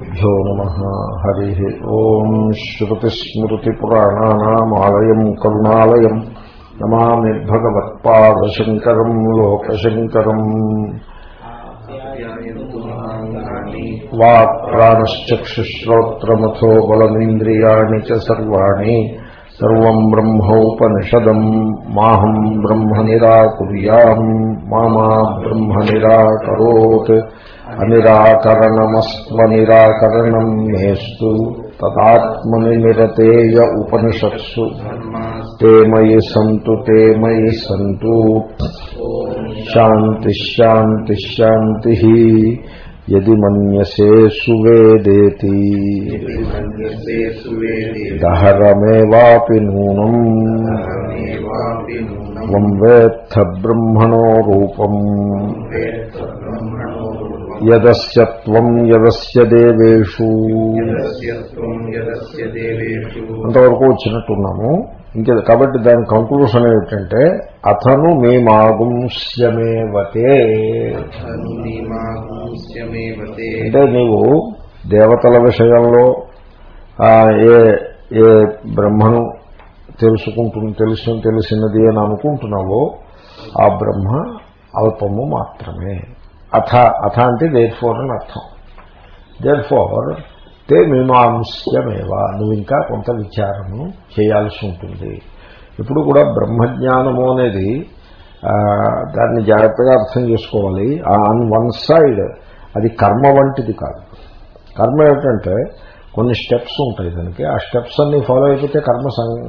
భ్యో నమ హరి ఓం శ్రుతిస్మృతిపురాణానామాలయం కరుణాలయం నమామి భగవత్పాదశంకరం లోకశంకరం. వాక్ప్రాణశ్చక్షుశ్రోత్రమథో బలమింద్రియాణి చ సర్వాణి సర్వం బ్రహ్మోపనిషదం. మాహం బ్రహ్మ నిరాకుర్యాం మామా బ్రహ్మ నిరాకరోత్ అనిరాకరణమస్వ నిరాకరణం మేస్తు తదాత్మని నిరతేయ ఉపనిషత్సు. తే మయి సంతు తే మయి సంతు. శాంతి శాంతి శాంతి యది మన్యసే సువేదేతి. దహరమేవాపి నూనం. వం వేత్థ రూపం యదస్యత్వం యదస్య దేవేషు అంతవరకు వచ్చినట్టున్నాము. ఇంకే కాబట్టి దాని కంక్లూషన్ ఏమిటంటే అతను మేమాగుంస్యమేవతే అంటే నీవు దేవతల విషయంలో ఏ ఏ బ్రహ్మను తెలుసుకుంటు తెలుసు తెలిసినది అని అనుకుంటున్నావో ఆ బ్రహ్మ అల్పము మాత్రమే. అథ అథ అంటే దేర్ ఫోర్ అని అర్థం. దేర్ ఫోర్ తే మీమాంస్యమేవా. నువ్వు ఇంకా కొంత విచారము చేయాల్సి ఉంటుంది. ఇప్పుడు కూడా బ్రహ్మజ్ఞానము అనేది దాన్ని జాగ్రత్తగా అర్థం చేసుకోవాలి. ఆన్ వన్ సైడ్ అది కర్మ వంటిది కాదు. కర్మ ఏమిటంటే కొన్ని స్టెప్స్ ఉంటాయి దానికి. ఆ స్టెప్స్ అన్ని ఫాలో అయిపోతే కర్మ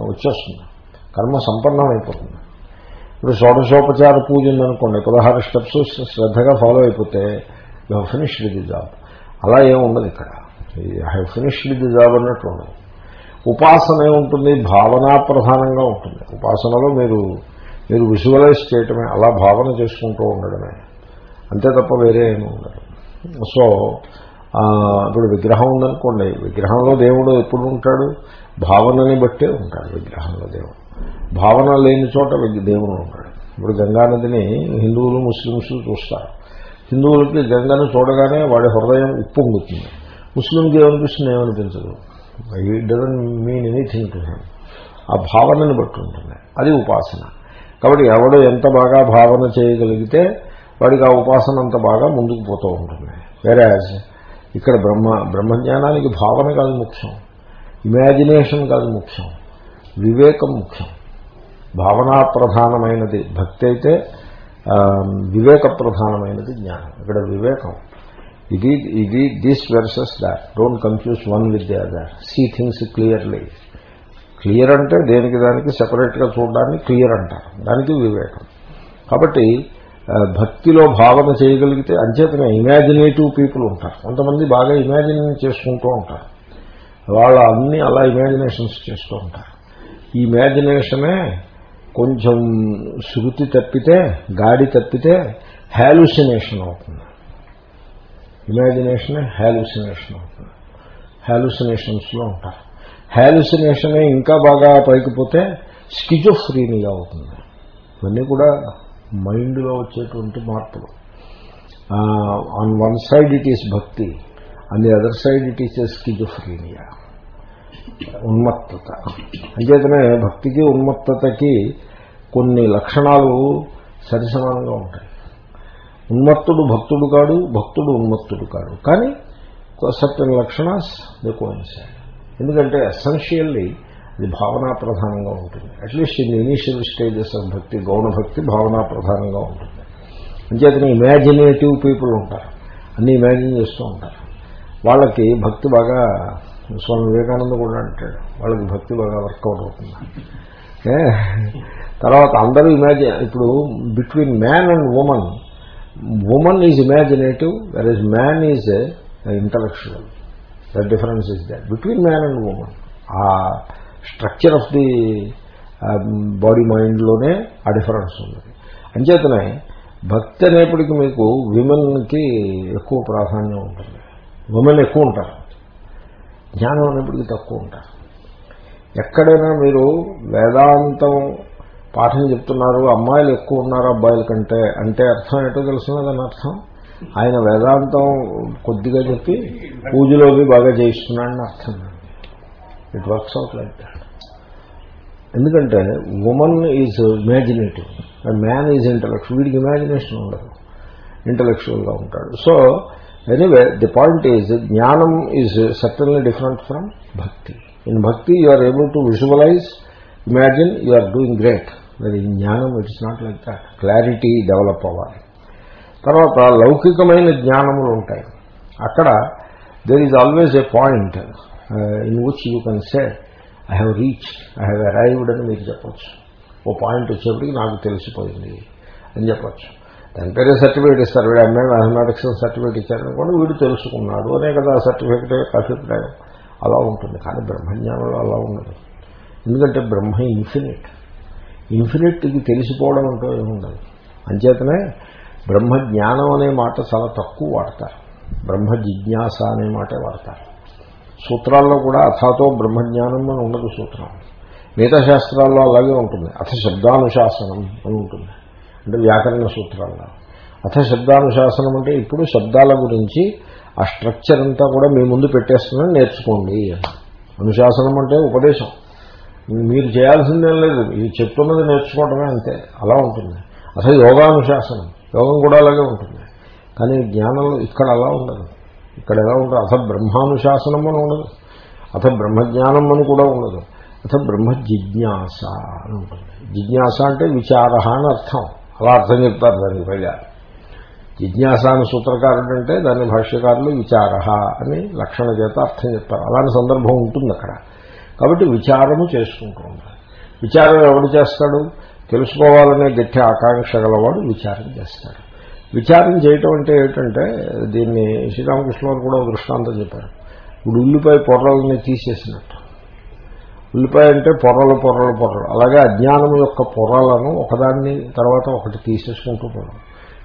వచ్చేస్తుంది. కర్మ సంపన్నం అయిపోతుంది ఇప్పుడు షోడశోపచార పూజ ఉందనుకోండి పదహారు స్టెప్స్ శ్రద్ధగా ఫాలో అయిపోతే you have finished the job అలా ఏముండదు ఇక్కడ. I have finished the job అన్నట్టు ఉండదు. ఉపాసన ఏముంటుంది? భావనా ప్రధానంగా ఉంటుంది. ఉపాసనలో మీరు మీరు విజువలైజ్ చేయటమే అలా భావన చేసుకుంటూ ఉండడమే. అంతే తప్ప వేరే ఏమి ఉండదు. సో ఇప్పుడు విగ్రహం ఉందనుకోండి విగ్రహంలో దేవుడు ఎప్పుడు ఉంటాడు? భావనని బట్టే ఉంటాడు విగ్రహంలో దేవుడు. భావన లేని చోట దేవుడు ఉంటాడు. ఇప్పుడు గంగానదిని హిందువులు ముస్లింస్ చూస్తారు. హిందువులకి గంగను చూడగానే వాడి హృదయం ఉప్పొంగుతుంది. ముస్లింకి ఏమనిపిస్తుంది ఏమనిపించదు it doesn't mean anything to him ఆ భావనని బట్టి ఉంటుంది. అది ఉపాసన. కాబట్టి ఎవడు ఎంత బాగా భావన చేయగలిగితే వాడికి ఆ ఉపాసన అంత బాగా ముందుకు పోతూ ఉంటుంది. వేరే ఇక్కడ బ్రహ్మ బ్రహ్మజ్ఞానానికి భావన కాదు ముఖ్యం. ఇమాజినేషన్ కాదు ముఖ్యం. వివేకం ముఖ్యం. భావనా ప్రధానమైనది భక్తి అయితే వివేక ప్రధానమైనది జ్ఞానం. ఇక్కడ వివేకం. ఇది ఇది this versus that don't confuse one with the other see things clearly clear అంటే దేనికి దానికి సెపరేట్గా చూడడాన్ని క్లియర్ అంటారు. దానికి వివేకం. కాబట్టి భక్తిలో భావన చేయగలిగితే అంచేతనే ఇమాజినేటివ్ పీపుల్ ఉంటారు. కొంతమంది బాగా ఇమాజిన్ చేసుకుంటూ ఉంటారు. వాళ్ళు అన్నీ అలా ఇమాజినేషన్స్ చేస్తూ ఉంటారు. ఈ ఇమాజినేషనే కొంచెం శృతి తప్పితే గాడి తప్పితే హ్యాలుసినేషన్ అవుతుంది. ఇమాజినేషనే హ్యాలుసినేషన్ అవుతుంది. హ్యాలుసినేషన్స్లో ఉంటారు. హ్యాలుసినేషనే ఇంకా బాగా పైకిపోతే స్కిజోఫ్రీనిగా అవుతుంది. ఇవన్నీ కూడా మైండ్లో వచ్చేటువంటి మార్పులు. On one side it is bhakti on the other side it is schizophrenia ఉన్మత్తత. అంచేతనే భక్తికి ఉన్మత్తతకి కొన్ని లక్షణాలు సరిసమానంగా ఉంటాయి. ఉన్మత్తుడు భక్తుడు కాడు భక్తుడు ఉన్మత్తుడు కాడు. కానీ సర్టన్ లక్షణాస్ ద కోయిన్సైడ్ ఎందుకంటే ఎసెన్షియల్లీ అది భావనా ప్రధానంగా ఉంటుంది. At least in initial stages of bhakti గౌణ భక్తి భావనా ప్రధానంగా ఉంటుంది. అంచేతనే ఇమాజినేటివ్ పీపుల్ ఉంటారు. అన్నీ ఇమాజిన్ చేస్తూ ఉంటారు. వాళ్ళకి భక్తి బాగా స్వామి వివేకానంద కూడా అంటాడు. వాళ్ళకి భక్తి బాగా వర్కౌట్ అవుతుంది. తర్వాత అందరూ ఇమాజిన్ ఇప్పుడు between man and women. Women is imaginative where is man is intellectual. The difference is that between man and women. ఆ స్ట్రక్చర్ ఆఫ్ ది బాడీ మైండ్లోనే ఆ డిఫరెన్స్ ఉంది. అంచేతనే భక్తి అనేప్పటికీ మీకు విమెన్కి ఎక్కువ ప్రాధాన్యం ఉంటుంది. విమెన్ ఎక్కువ ఉంటారు. జ్ఞానం అనేప్పటికీ తక్కువ ఉంటారు. ఎక్కడైనా మీరు వేదాంతం పాఠం చెప్తున్నారు అమ్మాయిలు ఎక్కువ ఉన్నారు అబ్బాయిల కంటే అంటే అర్థం ఏంటో తెలుసున్నదని అర్థం? ఆయన వేదాంతం కొద్దిగా చెప్పి పూజలోవి బాగా చేయిస్తున్నాడని అర్థం. It works out like that ఎందుకంటే women is imaginative and man is intellectual వీడికి ఇమాజినేషన్ ఉండదు. ఇంటలెక్చువల్గా ఉంటాడు. So anyway the point is jnanam is certainly different from bhakti in bhakti you are able to visualise imagine you are doing great మరి jnanam it's not like that clarity develop అవ్వాలి తర్వాత లౌకికమైన జ్ఞానములు ఉంటాయి అక్కడ there is always a point in which you can say I have reach I have arrived అని మీరు చెప్పచ్చు. ఓ పాయింట్ వచ్చేప్పటికి నాకు తెలిసిపోయింది అని చెప్పచ్చు. దాని పేరే సర్టిఫికేట్ ఇస్తారు. వీడు ఎంఏ మ్యాథమెటిక్స్ సర్టిఫికేట్ ఇచ్చారనుకోండి వీడు తెలుసుకున్నాడు. అనే కదా సర్టిఫికేట్ అభిప్రాయం. అలా ఉంటుంది. కానీ బ్రహ్మజ్ఞానంలో అలా ఉండదు. ఎందుకంటే బ్రహ్మ ఇన్ఫినిట్ ఇన్ఫినిట్కి తెలిసిపోవడం అంటూ ఏముండదు అంచేతనే బ్రహ్మ జ్ఞానం అనే మాట చాలా తక్కువ వాడతారు. బ్రహ్మ జిజ్ఞాస అనే మాటే వాడతారు. సూత్రాల్లో కూడా అథాతో బ్రహ్మజ్ఞానం అని ఉండదు సూత్రం. మిగతా శాస్త్రాల్లో అలాగే ఉంటుంది. అథ శబ్దానుశాసనం అని ఉంటుంది. అంటే వ్యాకరణ సూత్రాల్లో. అథ శబ్దానుశాసనం అంటే ఇప్పుడు శబ్దాల గురించి ఆ స్ట్రక్చర్ అంతా కూడా మీ ముందు పెట్టేస్తున్నాను నేర్చుకోండి అనుశాసనం అంటే ఉపదేశం. మీరు చేయాల్సిందేం లేదు ఇది చెప్తున్నది నేర్చుకోవటమే అంతే అలా ఉంటుంది. అసలు యోగానుశాసనం యోగం కూడా అలాగే ఉంటుంది. కానీ జ్ఞానంలో ఇక్కడ అలా ఉండదు. ఇక్కడ ఎలా ఉంటుంది అథ బ్రహ్మానుశాసనం అని ఉండదు. అథ బ్రహ్మజ్ఞానం అని కూడా ఉండదు. అథ బ్రహ్మ జిజ్ఞాస అని ఉంటుంది. జిజ్ఞాస అంటే విచార అని అర్థం. అలా అర్థం చెప్తారు దానికి పైగా. జిజ్ఞాస అని సూత్రకారుడు అంటే దాని భాష్యకారులు విచార అని లక్షణ చేత అర్థం చెప్తారు. అలాంటి సందర్భం ఉంటుంది అక్కడ. కాబట్టి విచారము చేసుకుంటూ ఉంటారు విచారం ఎవడు చేస్తాడు? తెలుసుకోవాలనే గట్టి ఆకాంక్ష గలవాడు విచారం చేస్తాడు. విచారం చేయటం అంటే ఏమిటంటే దీన్ని శ్రీరామకృష్ణ కూడా దృష్టాంతం చెప్పారు. ఇప్పుడు ఉల్లిపాయ పొర్రల్ని తీసేసినట్టు. ఉల్లిపాయ అంటే పొర్రలు పొర్రలు పొర్రలు. అలాగే అజ్ఞానం యొక్క పొర్రలను ఒకదాన్ని తర్వాత ఒకటి తీసేసుకుంటూ పోవడం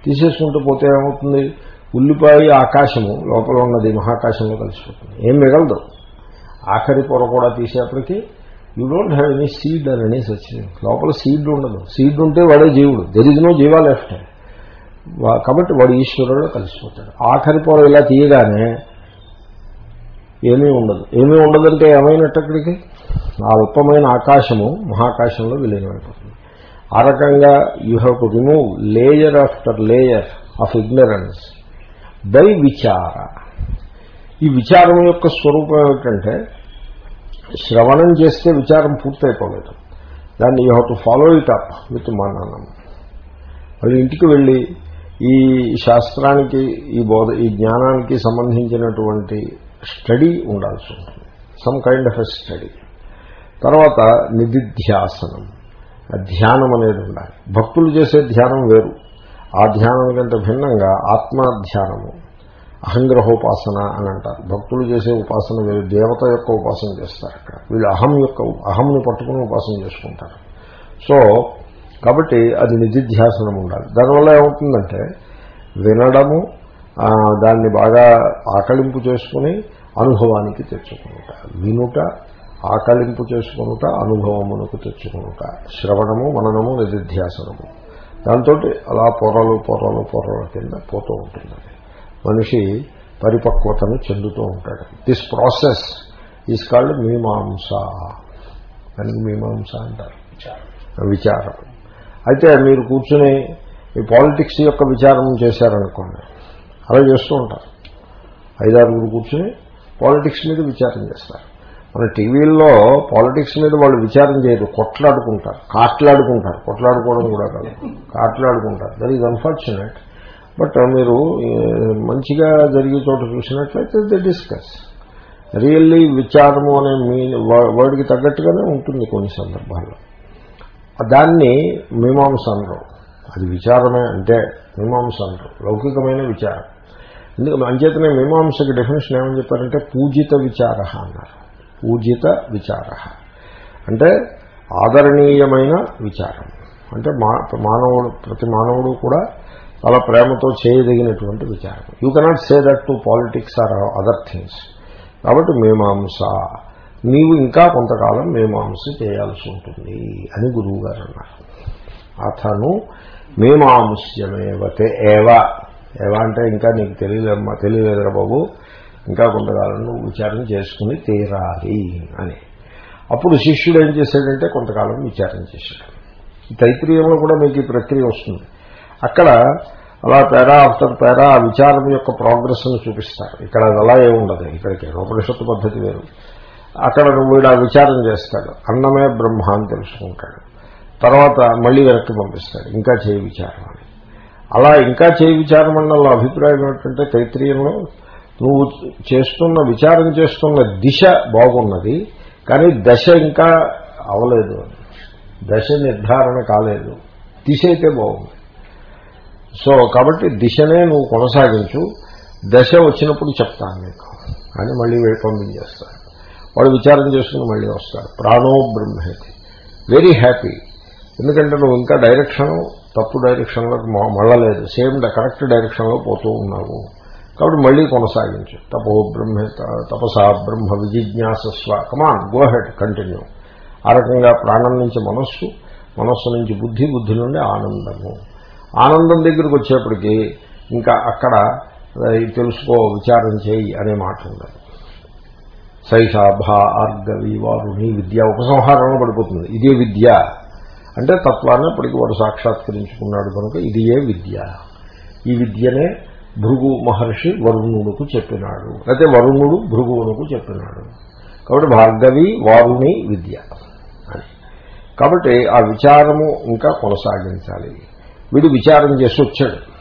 తీసేసుకుంటూ పోతే ఏమవుతుంది? ఉల్లిపాయ ఆకాశము లోపల ఉన్నది మహాకాశంలో కలిసిపోతుంది. ఏం మిగలదు. ఆఖరి పొర కూడా తీసేపటికి you don't have any seed అని అనేసి వచ్చింది లోపల సీడ్ ఉండదు. సీడ్ ఉంటే వాడే జీవుడు. There is no jiva left కాబట్టి వాడు ఈశ్వరుడు కలిసిపోతాడు. ఆఖరి పొర ఇలా తీయగానే ఏమీ ఉండదు. ఏమీ ఉండదంటే ఏమైనట్టు అక్కడికి? అల్పమైన ఆకాశము మహాకాశంలో విలీనమైపోతుంది. ఆ రకంగా you have to remove layer after layer of ignorance by vichara ఈ విచారం యొక్క స్వరూపం ఏమిటంటే శ్రవణం చేస్తే విచారం పూర్తయిపోలేదు. దాన్ని you have to follow it up with mananam మళ్ళీ ఇంటికి వెళ్ళి ఈ శాస్త్రానికి ఈ బోధ ఈ జ్ఞానానికి సంబంధించినటువంటి స్టడీ ఉండాల్సి ఉంటుంది. Some kind of a study తర్వాత నిధిధ్యాసనం. ధ్యానం అనేది ఉండాలి. భక్తులు చేసే ధ్యానం వేరు. ఆ ధ్యానం కంటే భిన్నంగా ఆత్మధ్యానము అహంగ్రహోపాసన అని అంటారు. భక్తులు చేసే ఉపాసన వేరు. దేవత యొక్క ఉపాసన చేస్తారు అక్కడ. వీళ్ళు అహం యొక్క అహంను పట్టుకుని ఉపాసన చేసుకుంటారు. సో కాబట్టి అది నిధిధ్యాసనం ఉండాలి. దానివల్ల ఏమవుతుందంటే వినడము దాన్ని బాగా ఆకలింపు చేసుకుని అనుభవానికి తెచ్చుకునుట. వినుట ఆకలింపు చేసుకునుట అనుభవమునకు తెచ్చుకునుట. శ్రవణము మననము నిధిధ్యాసనము. దాంతో అలా పొరలు పొరలు పొరల కింద పోతూ ఉంటుంది. మనిషి పరిపక్వతను చెందుతూ ఉంటాడు. దిస్ ప్రాసెస్ ఈజ్ కాల్డ్ మీమాంస. దానికి మీమాంస అంటారు. విచారం. అయితే మీరు కూర్చుని ఈ పాలిటిక్స్ యొక్క విచారం చేశారనుకోండి. అలా చేస్తూ ఉంటారు. ఐదారుగురు కూర్చుని పాలిటిక్స్ మీద విచారం చేస్తారు. మన టీవీల్లో పాలిటిక్స్ మీద వాళ్ళు విచారం చేయరు కొట్లాడుకుంటారు కాట్లాడుకుంటారు. కొట్లాడుకోవడం కూడా కాదు కాట్లాడుకుంటారు. దట్ ఈజ్ అన్ఫార్చునేట్ బట్ మీరు మంచిగా జరిగే చోట చూసినట్లయితే దే డిస్కస్ రియల్లీ విచారము అనే మీ వర్డ్కి తగ్గట్టుగానే ఉంటుంది కొన్ని సందర్భాల్లో. దాన్ని మీమాంస అనరు అది విచారమే అంటే మీమాంస అనరు లౌకికమైన విచారం. ఎందుకంటే అంచేతనే మీమాంసకి డెఫినేషన్ ఏమని చెప్పారంటే పూజిత విచార అన్నారు. పూజిత విచార. అంటే ఆదరణీయమైన విచారం. అంటే మానవుడు ప్రతి మానవుడు కూడా చాలా ప్రేమతో చేయదగినటువంటి విచారం. You cannot say that to politics or other things కాబట్టి మీమాంస నీవు ఇంకా కొంతకాలం మీమాంస చేయాల్సి ఉంటుంది అని గురువు గారు అన్నారు. అతను మీమాంస్యమేవతే ఏవ ఏవా అంటే ఇంకా నీకు తెలియలేమ్మా తెలియలేదురా బాబు. ఇంకా కొంతకాలం నువ్వు విచారణ చేసుకుని తీరాలి అని. అప్పుడు శిష్యుడు ఏం చేశాడంటే కొంతకాలం విచారం చేశాడు. ఈ తైత్రీయంలో కూడా మీకు ఈ ప్రక్రియ వస్తుంది. అక్కడ అలా పేరా ఆఫ్టర్ పేరా ఆ విచారం యొక్క ప్రోగ్రెస్ను చూపిస్తారు. ఇక్కడ అది అలా ఏముండదు ఇక్కడికి ఉపనిషత్తు పద్ధతి వేరు. అక్కడ వీడు ఆ విచారం చేస్తాడు. అన్నమే బ్రహ్మ అని తెలుసుకుంటాడు. తర్వాత మళ్ళీ వెనక్కి పంపిస్తాడు. ఇంకా చేయి విచారం అని. అలా ఇంకా చేయి విచారం అన్న అభిప్రాయం ఏమిటంటే తైత్రీయంలో నువ్వు చేస్తున్న విచారం చేస్తున్న దిశ బాగున్నది కానీ దశ ఇంకా అవలేదు. దశ నిర్ధారణ కాలేదు. దిశ అయితే బాగుంది. సో కాబట్టి దిశనే నువ్వు కొనసాగించు. దశ వచ్చినప్పుడు చెప్తాను నీకు. అని మళ్ళీ పంపించేస్తాడు వాడు విచారం చేసుకుని మళ్ళీ వస్తాడు. ప్రాణో బ్రహ్మేతి. వెరీ హ్యాపీ ఎందుకంటే నువ్వు ఇంకా డైరెక్షన్ తప్పు డైరెక్షన్లోకి మళ్ళలేదు సేమ్ కరెక్ట్ డైరెక్షన్లో పోతూ ఉన్నావు. కాబట్టి మళ్ళీ కొనసాగించు. తపో బ్రహ్మ తపసా బ్రహ్మ విజిజ్ఞాసస్వ come on go ahead continue ఆ రకంగా ప్రాణం నుంచి మనస్సు మనస్సు నుంచి బుద్ధి బుద్ధి నుండి ఆనందము. ఆనందం దగ్గరికి వచ్చేప్పటికీ ఇంకా అక్కడ తెలుసుకో విచారం చేయి అనే మాట ఉండదు. సైషాభ ఆర్గవి వారుని విద్య ఉపసంహారంలో పడిపోతుంది. ఇదే విద్య. అంటే తత్వాన్ని అప్పటికి వాడు సాక్షాత్కరించుకున్నాడు కనుక ఇది ఏ విద్య. ఈ విద్యనే భృగు మహర్షి వరుణుడుకు చెప్పినాడు. అయితే వరుణుడు భృగువునకు చెప్పినాడు. కాబట్టి భార్గవి వారుని విద్య. అని. కాబట్టి ఆ విచారము ఇంకా కొనసాగించాలి. వీడు విచారం చేసి వచ్చాడు.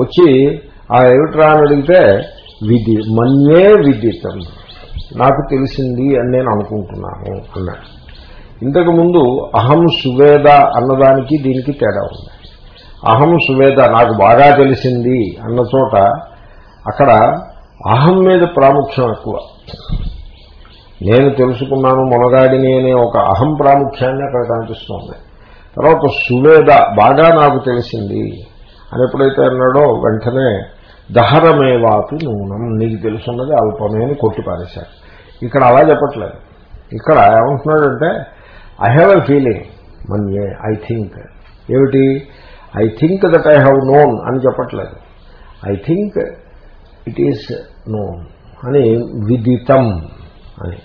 వచ్చి ఆ ఏమిట్రా అని అడిగితే విధి మన్యే విదితం. నాకు తెలిసింది అని నేను అనుకుంటున్నాను అన్నాడు. ఇంతకుముందు అహం సువేద అన్నదానికి దీనికి తేడా ఉంది. అహం సువేద నాకు బాగా తెలిసింది అన్న చోట అక్కడ అహం మీద ప్రాముఖ్యం ఎక్కువ. నేను తెలుసుకున్నాను మొనగాడిని అనే ఒక అహం ప్రాముఖ్యాన్ని అక్కడ కనిపిస్తుంది. తర్వాత సువేద బాగా నాకు తెలిసింది అని ఎప్పుడైతే అన్నాడో వెంటనే దహరమేవాపి నూనం నీకు తెలుసున్నది అల్పమే అని కొట్టి పారేశాడు ఇక్కడ అలా చెప్పట్లేదు. ఇక్కడ ఏమంటున్నాడంటే ఐ హ్యావ్ ఎ ఫీలింగ్ మన్యే ఐ థింక్ ఏమిటి? I think that I have known అని చెప్పట్లేదు. I think it is known అని విదితం అని.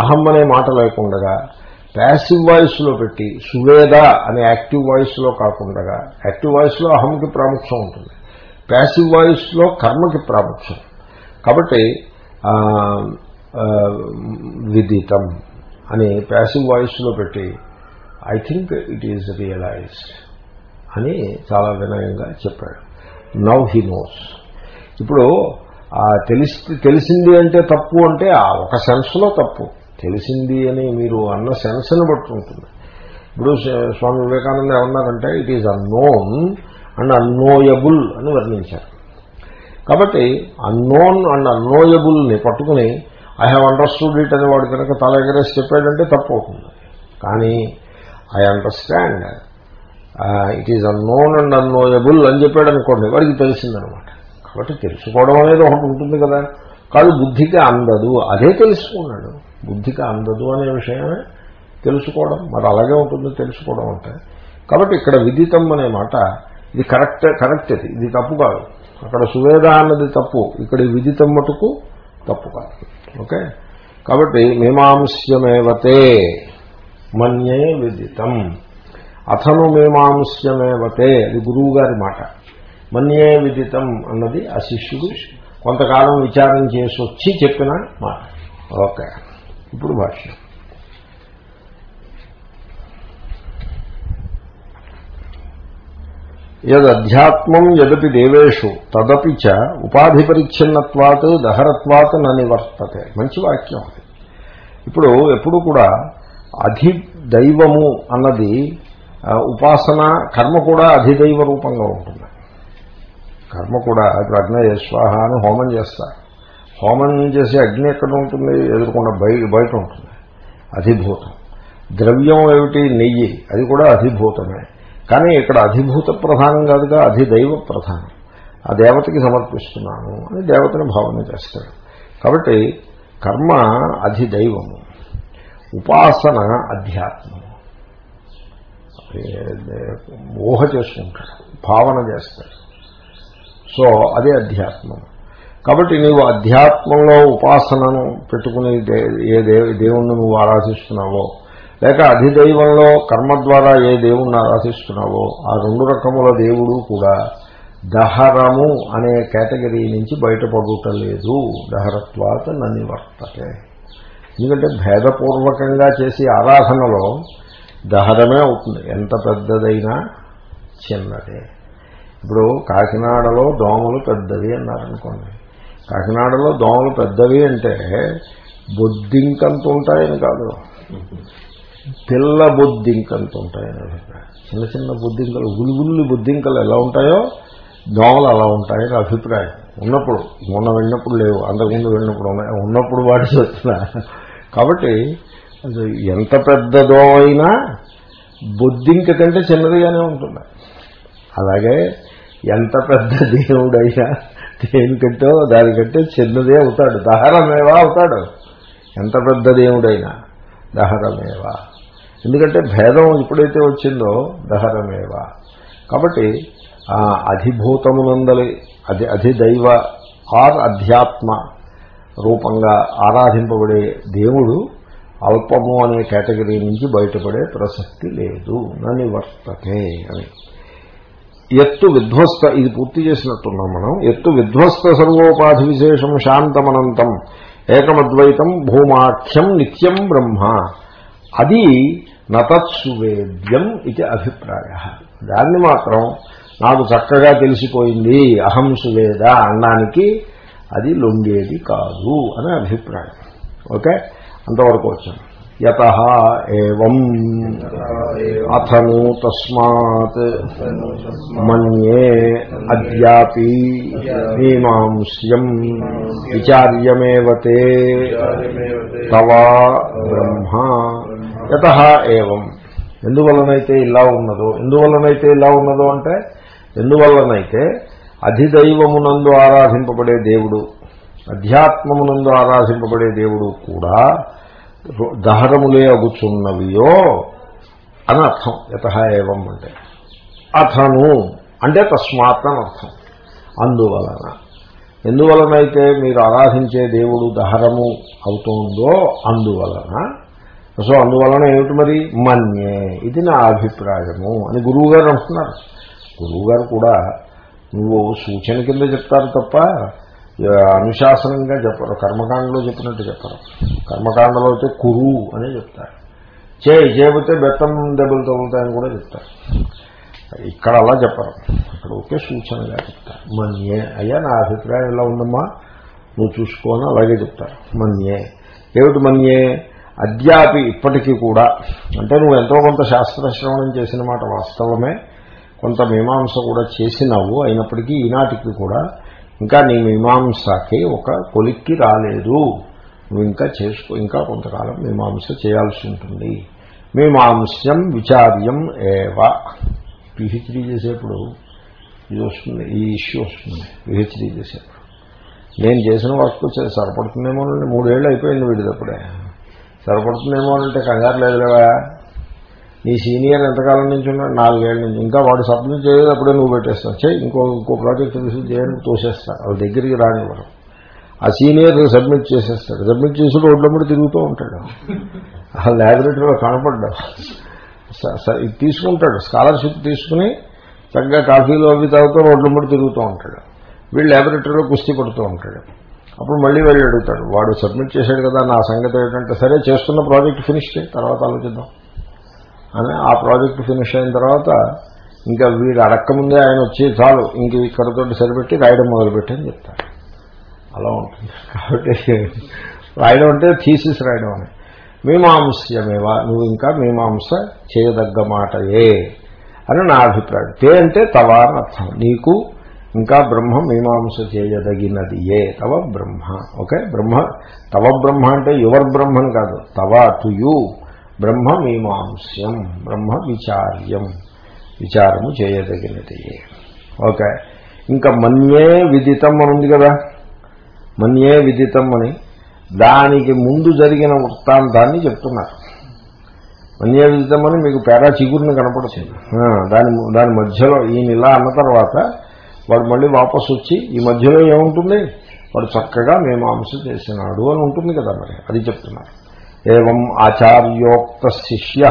అహం అనే మాట లేకుండా ప్యాసివ్ వాయిస్లో పెట్టి సువేద అనే యాక్టివ్ వాయిస్లో కాకుండా యాక్టివ్ వాయిస్లో అహంకి ప్రాముఖ్యం ఉంటుంది. ప్యాసివ్ వాయిస్లో కర్మకి ప్రాముఖ్యం. కాబట్టి విదితం. అని ప్యాసివ్ వాయిస్లో పెట్టి I think it is realised అని చాలా వినయంగా చెప్పాడు. నవ్ హీ నోస్ ఇప్పుడు తెలిసి తెలిసింది అంటే తప్పు అంటే ఒక సెన్స్లో తప్పు. తెలిసింది అని మీరు అన్న సెన్స్ని బట్టి ఉంటుంది. ఇప్పుడు స్వామి వివేకానంద ఏమన్నారంటే it is unknown and unknowable అని వర్ణించారు. కాబట్టి అన్నోన్ అండ్ అన్నోయబుల్ని పట్టుకుని ఐ హ్యావ్ అండర్స్టూడ్ ఇట్ అని వాడు కనుక తల ఎగరేసి చెప్పాడంటే తప్పు అవుతుంది కానీ I understand it is unknown and unknowable అని చెప్పాడు అనుకోండి వాడికి తెలిసిందనమాట. కాబట్టి తెలుసుకోవడం అనేది ఒకటి ఉంటుంది కదా. కాదు బుద్ధికి అందదు. అదే తెలుసుకున్నాడు. బుద్ధికి అందదు అనే విషయమే తెలుసుకోవడం. మరి అలాగే ఉంటుంది తెలుసుకోవడం అంటే. కాబట్టి ఇక్కడ విదితం అనే మాట ఇది కరెక్ట్ కరెక్ట్ ఇది ఇది తప్పు కాదు. అక్కడ సువేద అన్నది తప్పు. ఇక్కడ విదితం మటుకు తప్పు కాదు. ఓకే? కాబట్టి మీమాంస్యమేవతే మన్యే విదితం. అథను మీమాంస్యమేవతే అది గురువు గారి మాట. మన్యే విదితం అన్నది ఆ శిష్యుడు కొంతకాలం విచారం చేసి వచ్చి చెప్పిన మాట. ఓకే. ఇప్పుడు భాష్యం. యదధ్యాత్మం యదపి దేవేషు తదపి చ ఉపాధి పరిచ్ఛిన్నత్వాత్ దహరత్వాత్ నివర్తతే. మంచి వాక్యం ఇప్పుడు ఎప్పుడు కూడా అధిదైవము అన్నది ఉపాసన కర్మ కూడా అధిదైవ రూపంగా ఉంటుంది. కర్మ కూడా ఇప్పుడు అగ్ని స్వాహ అని హోమం చేస్తారు. హోమం చేసే అగ్ని ఎక్కడ ఉంటుంది? ఎదురుకుండా బయట బయట ఉంటుంది. అధిభూతం. ద్రవ్యం ఏమిటి? నెయ్యి. అది కూడా అధిభూతమే. కానీ ఇక్కడ అధిభూత ప్రధానం కాదుగా అధిదైవ ప్రధానం. ఆ దేవతకి సమర్పిస్తున్నాను అని దేవతని భావన చేస్తాడు. కాబట్టి కర్మ అధిదైవము ఉపాసన అధ్యాత్మము. ఊహ చేసుకుంటాడు భావన చేస్తాడు. సో అదే అధ్యాత్మం. కాబట్టి నీవు అధ్యాత్మంలో ఉపాసనను పెట్టుకుని ఏ దేవుణ్ణి నువ్వు ఆరాధిస్తున్నావో లేక అధిదైవంలో కర్మ ద్వారా ఏ దేవుణ్ణి ఆరాధిస్తున్నావో ఆ రెండు రకముల దేవుడు కూడా దహరము అనే కేటగిరీ నుంచి బయటపడుటలేదు. దహరత్వాత నన్ను వర్తతే ఎందుకంటే భేదపూర్వకంగా చేసే ఆరాధనలో దహరమే అవుతుంది. ఎంత పెద్దదైనా చిన్నదే. ఇప్పుడు కాకినాడలో దోమలు పెద్దవి అన్నారనుకోండి. కాకినాడలో దోమలు పెద్దవి అంటే బొద్దింకంత ఉంటాయని కాదు. పిల్ల బొద్దింకంత ఉంటాయని అభిప్రాయం. చిన్న చిన్న బొద్దింకలు గులుగుల్లి బొద్దింకలు ఎలా ఉంటాయో దోమలు అలా ఉంటాయని అభిప్రాయం. ఉన్నప్పుడు మొన్న వెళ్ళినప్పుడు లేవు అంతకుముందు వెళ్ళినప్పుడు ఉన్నాయి ఉన్నప్పుడు వాటి వచ్చిన. కాబట్టి ఎంత పెద్ద దోమ అయినా బొద్దింక కంటే చిన్నదిగానే ఉంటుంది అలాగే ఎంత పెద్ద దేవుడైనా దేనికంటే దానికంటే చిన్నదే అవుతాడు. దహరమేవా అవుతాడు? ఎంత పెద్ద దేవుడైనా దహరమేవా? ఎందుకంటే భేదం ఎప్పుడైతే వచ్చిందో దహరమేవా కాబట్టి అధిభూతమునందలి అధి అధిదైవ ఆర్ అధ్యాత్మ రూపంగా ఆరాధింపబడే దేవుడు అల్పము అనే కేటగిరీ నుంచి బయటపడే ప్రసక్తి లేదు. నని వర్తతే అని. ఎత్తు విధ్వస్త ఇది పూర్తి చేసినట్టున్నాం మనం. ఎత్తు విధ్వస్త సర్వోపాధి విశేషం శాంతమనంతం. ఏకమద్వైతం భూమాఖ్యం నిత్యం బ్రహ్మ. అది నతత్సువేద్యం ఇది అభిప్రాయ. దాన్ని మాత్రం నాకు చక్కగా తెలిసిపోయింది. అహం సువేద అనడానికి అది లొంగేది కాదు అని అభిప్రాయం. ఓకే? అంతవరకు వచ్చాను యత ఏం అథను తస్మాత్ మన్యే అద్యాపి మీమాంస్యం విచార్యమేవతే తవా బ్రహ్మ యత ఏం ఎందువలనైతే ఇలా ఉన్నదో ఎందువలనైతే ఇలా ఉన్నదో అంటే ఎందువల్లనైతే అధిదైవమునందు ఆరాధింపబడే దేవుడు అధ్యాత్మమునందు ఆరాధింపబడే దేవుడు కూడా దహరములే అగుచున్నవియో అని అర్థం యత ఏవం అంటే అథను అంటే తస్మాత్ అని అర్థం అందువలన ఎందువలనైతే మీరు ఆరాధించే దేవుడు దహరము అవుతుందో అందువలన సో అందువలన ఏమిటి మరి? మన్యే. ఇది నా అభిప్రాయము అని గురువుగారు అంటున్నారు గురువుగారు కూడా నువ్వు సూచన కింద చెప్తారు తప్ప అనుశాసనంగా చెప్పరు. కర్మకాండలో చెప్పినట్టు చెప్పరు. కర్మకాండలో అయితే కురు అనే చెప్తారు. చేయి చేయబోతే బెత్తం దెబ్బలు తగులుతాయని కూడా చెప్తారు. ఇక్కడ అలా చెప్పరు. ఇక్కడ ఒకే సూచనగా చెప్తారు. మన్యే. అయ్యా నా అభిప్రాయం ఎలా ఉందమ్మా? నువ్వు చూసుకోని అలాగే చెప్తారు. మన్యే. ఏమిటి మన్యే? అద్యాపి ఇప్పటికీ కూడా అంటే నువ్వు ఎంతో కొంత శాస్త్రశ్రవణం చేసిన మాట వాస్తవమే కొంత మీమాంస కూడా చేసినావు అయినప్పటికీ ఈనాటికి కూడా ఇంకా నీ మీమాంసకి ఒక కొలిక్కి రాలేదు. నువ్వు ఇంకా చేసుకో ఇంకా కొంతకాలం మీమాంస చేయాల్సి ఉంటుంది. మీమాంస్యం విచార్యం ఏవ. పిహెచ్డీ చేసేప్పుడు ఇది వస్తుంది ఈ ఇష్యూ వస్తుంది పిహెచ్డీ చేసేప్పుడు. నేను చేసిన వర్క్ సరిపడుతుందేమో మూడేళ్ళు అయిపోయింది వీడిదప్పుడే సరిపడుతుందేమో అంటే కంగారు లేదులేవా నీ సీనియర్ ఎంతకాలం నుంచి ఉన్నాడు? నాలుగేళ్ళ నుంచి. ఇంకా వాడు సబ్మిట్ చేయలేదు అప్పుడే నువ్వు పెట్టేస్తావు. చేయి ఇంకో ఇంకో ప్రాజెక్ట్ రిసీవ్ చేయడం తోసేస్తాడు వాళ్ళ దగ్గరికి రానివ్వడం ఆ సీనియర్ సబ్మిట్ చేసేస్తాడు. సబ్మిట్ చేసి రోడ్ల మీద తిరుగుతూ ఉంటాడు. ఆ ల్యాబొరేటరీలో కనపడ్డాడు ఇది తీసుకుంటాడు. స్కాలర్షిప్ తీసుకుని చక్కగా కాఫీలు అవి తాగుతూ రోడ్ల మీద తిరుగుతూ ఉంటాడు. వీళ్ళు ల్యాబొరేటరీలో కుస్తీ పడుతూ ఉంటాడు. అప్పుడు మళ్ళీ వెళ్ళి అడుగుతాడు వాడు సబ్మిట్ చేశాడు కదా నా సంగతి ఏంటంటే సరే చేస్తున్న ప్రాజెక్ట్ ఫినిష్ చేయి తర్వాత ఆలోచిద్దాం. అని ఆ ప్రాజెక్ట్ ఫినిష్ అయిన తర్వాత ఇంకా వీడు అడక్కముందే ఆయన వచ్చి చాలు ఇంక ఇక్కడతో సరిపెట్టి రాయడం మొదలుపెట్టని చెప్తాడు. అలా ఉంటుంది. కాబట్టి రాయడం అంటే థీసిస్ రాయడం అని. మీమాంస్యమేవా? నువ్వు ఇంకా మీమాంస చేయదగ్గ మాటయే అని నా అభిప్రాయం. తే అంటే తవా అని అర్థం నీకు ఇంకా బ్రహ్మ మీమాంస చేయదగినది ఏ తవ బ్రహ్మ. ఓకే? బ్రహ్మ. తవ బ్రహ్మ అంటే యువర్ బ్రహ్మని కాదు. తవ టు యూ. బ్రహ్మ మీమాంస్యం. బ్రహ్మ విచార్యం. విచారము చేయదగినది ఓకే? ఇంకా మన్యే విదితం అని ఉంది కదా? మన్యే విదితం అని. దానికి ముందు జరిగిన వృత్తాంతాన్ని చెప్తున్నారు. మన్యే విదితం అని మీకు పేరా చిగురిని కనపడుతుంది. దాని దాని మధ్యలో ఈయన ఇలా అన్న తర్వాత వాడు మళ్ళీ వాపసు వచ్చి ఈ మధ్యలో ఏముంటుంది? వాడు చక్కగా మీమాంస చేసినాడు అని ఉంటుంది కదా మరి అది చెప్తున్నారు. ఏం ఆచార్యోక్త శిష్య.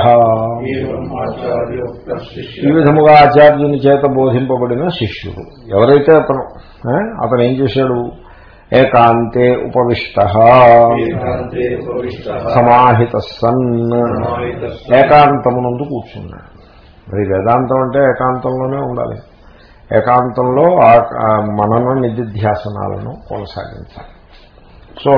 ఈ విధముగా ఆచార్యుని చేత బోధింపబడిన శిష్యుడు. ఎవరైతే అతను అతను ఏం చేశాడు? ఏకాంతే ఉపవిష్ట. సమాహిత సన్ ఏకాంతమునందు కూర్చున్నాడు. మరి వేదాంతం అంటే ఏకాంతంలోనే ఉండాలి. ఏకాంతంలో మనన నిధిధ్యాసనాలను కొనసాగించాలి. సో